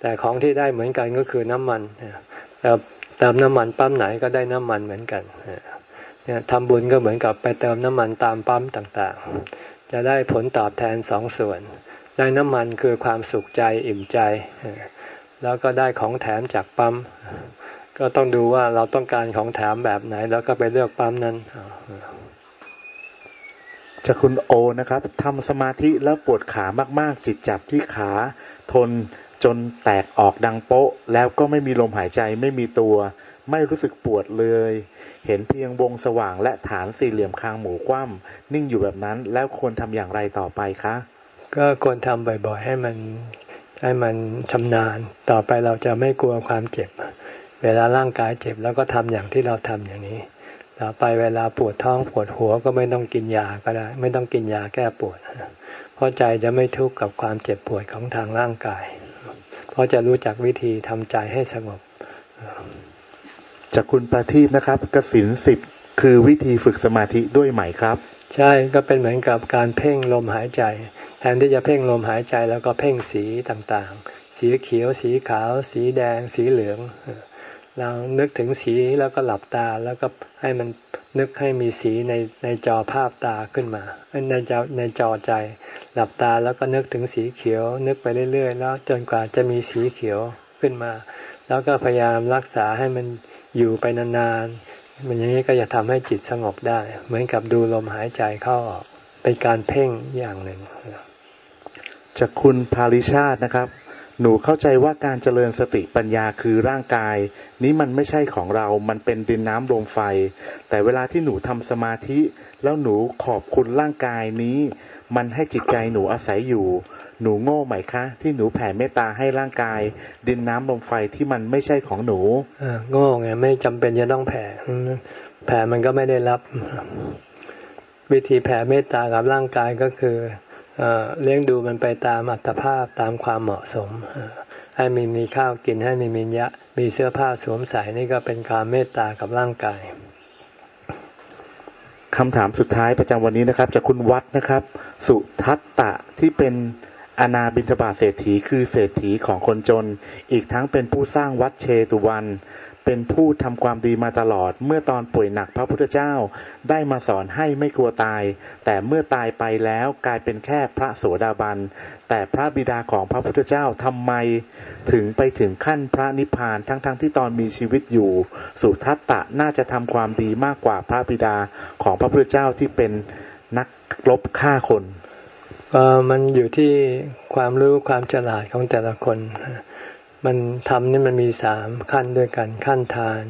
แต่ของที่ได้เหมือนกันก็คือน้ำมันต่เติมน้ำมันปั๊มไหนก็ได้น้ำมันเหมือนกันเทำบุญก็เหมือนกับไปเติมน้ำมันตามปั๊มต่างๆ จะได้ผลตอบแทนสองส่วน ได้น้ำมันคือความสุขใจอิ่มใจ แล้วก็ได้ของแถมจากปั๊ม ก็ต้องดูว่าเราต้องการของแถมแบบไหน แล้วก็ไปเลือกปั๊มนั้นจะคุณโอนะครับทำสมาธิแล้วปวดขามากๆ จิตจับที่ขาทนจนแตกออกดังโป๊ะ แล้วก็ไม่มีลมหายใจไม่มีตัว ไม่รู้สึกปวดเลย เห็นเพียงวงสว่างและฐานสี่เหลี่ยมคางหมูคว่ำนิ่งอยู่แบบนั้น แล้วควรทำอย่างไรต่อไปคะ ก็ควรทำบ่อยๆ ให้มันให้มันชำนาญ ต่อไปเราจะไม่กลัวความเจ็บ เวลาร่างกายเจ็บแล้วก็ทำอย่างที่เราทำอย่างนี้ ต่อไปเวลาปวดท้องปวดหัวก็ไม่ต้องกินยาก็ได้ ไม่ต้องกินยาแก้ปวด เพราะใจจะไม่ทุกข์กับความเจ็บปวดของทางร่างกาย เพราะจะรู้จักวิธีทำใจให้สงบ จากคุณประทีปนะครับกสินสิบคือวิธีฝึกสมาธิด้วยไหมครับ ใช่ก็เป็นเหมือนกับการเพ่งลมหายใจ แทนที่จะเพ่งลมหายใจแล้วก็เพ่งสีต่างๆ สีเขียว สีขาว สีแดง สีเหลือง เรานึกถึงสีแล้วก็หลับตาแล้วก็ให้มันนึกให้มีสีในในจอภาพตาขึ้นมาในจอในจอใจ หลับตาแล้วก็นึกถึงสีเขียว นึกไปเรื่อยๆ แล้วจนกว่าจะมีสีเขียวขึ้นมา แล้วก็พยายามรักษาให้มัน อยู่ไปนานๆมันอย่างนี้ก็จะทำให้จิตสงบได้ เหมือนกับดูลมหายใจเข้าออกเป็นการเพ่งอย่างหนึ่งจากคุณภาริชาตินะครับ หนูเข้าใจว่าการเจริญสติปัญญาคือร่างกาย นี้มันไม่ใช่ของเรา มันเป็นดินน้ำลมไฟ แต่เวลาที่หนูทำสมาธิ แล้วหนูขอบคุณร่างกายนี้ มันให้จิตใจหนูอาศัยอยู่ หนูโง่ไหมคะ ที่หนูแผ่เมตตาให้ร่างกาย ดินน้ำลมไฟที่มันไม่ใช่ของหนูโง่ไงไม่จำเป็นจะต้องแผ่แผ่มันก็ไม่ได้รับ วิธีแผ่เมตตากับร่างกายก็คือ เลี้ยงดูมันไปตามอัตภาพตามความเหมาะสม ให้มีมีข้าวกินให้มีมินยะมีเสื้อผ้าสวมใส่นี่ก็เป็นการเมตตากับร่างกายคำถามสุดท้ายประจำวันนี้นะครับ จากคุณวัดนะครับ สุทัตตะที่เป็นอนาบินทบาเศรษฐีคือเศรษฐีของคนจน อีกทั้งเป็นผู้สร้างวัดเชตุวัน เป็นผู้ทำความดีมาตลอด เมื่อตอนป่วยหนักพระพุทธเจ้า ได้มาสอนให้ไม่กลัวตาย แต่เมื่อตายไปแล้วกลายเป็นแค่พระโสดาบัน แต่พระบิดาของพระพุทธเจ้าทำไม ถึงไปถึงขั้นพระนิพพานทั้งๆทที่ตอนมีชีวิตอยู่ สุทัตตะน่าจะทำความดีมากกว่าพระบิดาของพระพุทธเจ้าที่เป็นนักลบฆ่าคนมันอยู่ที่ความรู้ความฉลาดของแต่ละคน มันทำนี่มันมีสามขั้นด้วยกัน ขั้นทาน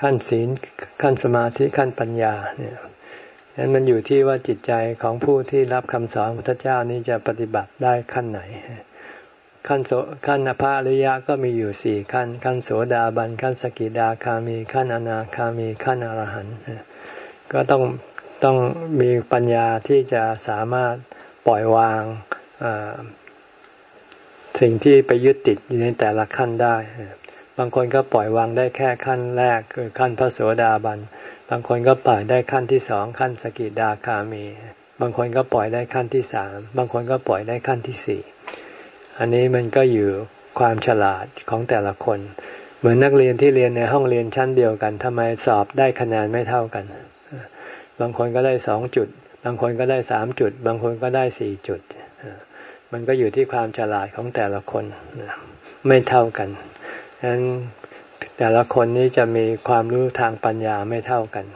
ขั้นศีลขั้นสมาธิขั้นปัญญาเนี่ยนั้นมันอยู่ที่ว่าจิตใจของผู้ที่รับคำสอนพระเจ้านี้จะปฏิบัติได้ขั้นไหน ขั้นโสขั้นอภาริยะก็มีอยู่สี่ขั้น ขั้นโสดาบันขั้นสกิดาคามีขั้นอนาคามีขั้นอรหันต์ก็ต้องต้องมีปัญญาที่จะสามารถปล่อยวาง สิ่งที่ไปยึดติดอยู่ในแต่ละขั้นได้ บางคนก็ปล่อยวางได้แค่ขั้นแรกคือขั้นพระโสดาบัน บางคนก็ปล่อยได้ขั้นที่สองขั้นสกิดาคามี บางคนก็ปล่อยได้ขั้นที่สาม บางคนก็ปล่อยได้ขั้นที่สี่ อันนี้มันก็อยู่ความฉลาดของแต่ละคน เหมือนนักเรียนที่เรียนในห้องเรียนชั้นเดียวกันทำไมสอบได้คะแนนไม่เท่ากัน บางคนก็ได้สองจุด บางคนก็ได้สามจุด บางคนก็ได้สี่จุด มันก็อยู่ที่ความฉลาดของแต่ละคนไม่เท่ากันฉะนั้นแต่ละคนนี้จะมีความรู้ทางปัญญาไม่เท่ากัน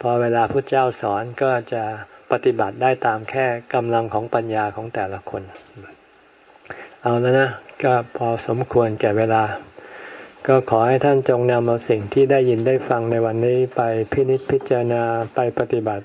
พอเวลาพระเจ้าสอนก็จะปฏิบัติได้ตามแค่กำลังของปัญญาของแต่ละคน เอาแล้วนะ ก็พอสมควรแก่เวลา ก็ขอให้ท่านจงนำเอาสิ่งที่ได้ยินได้ฟังในวันนี้ไปพินิจพิจารณาไปปฏิบัติ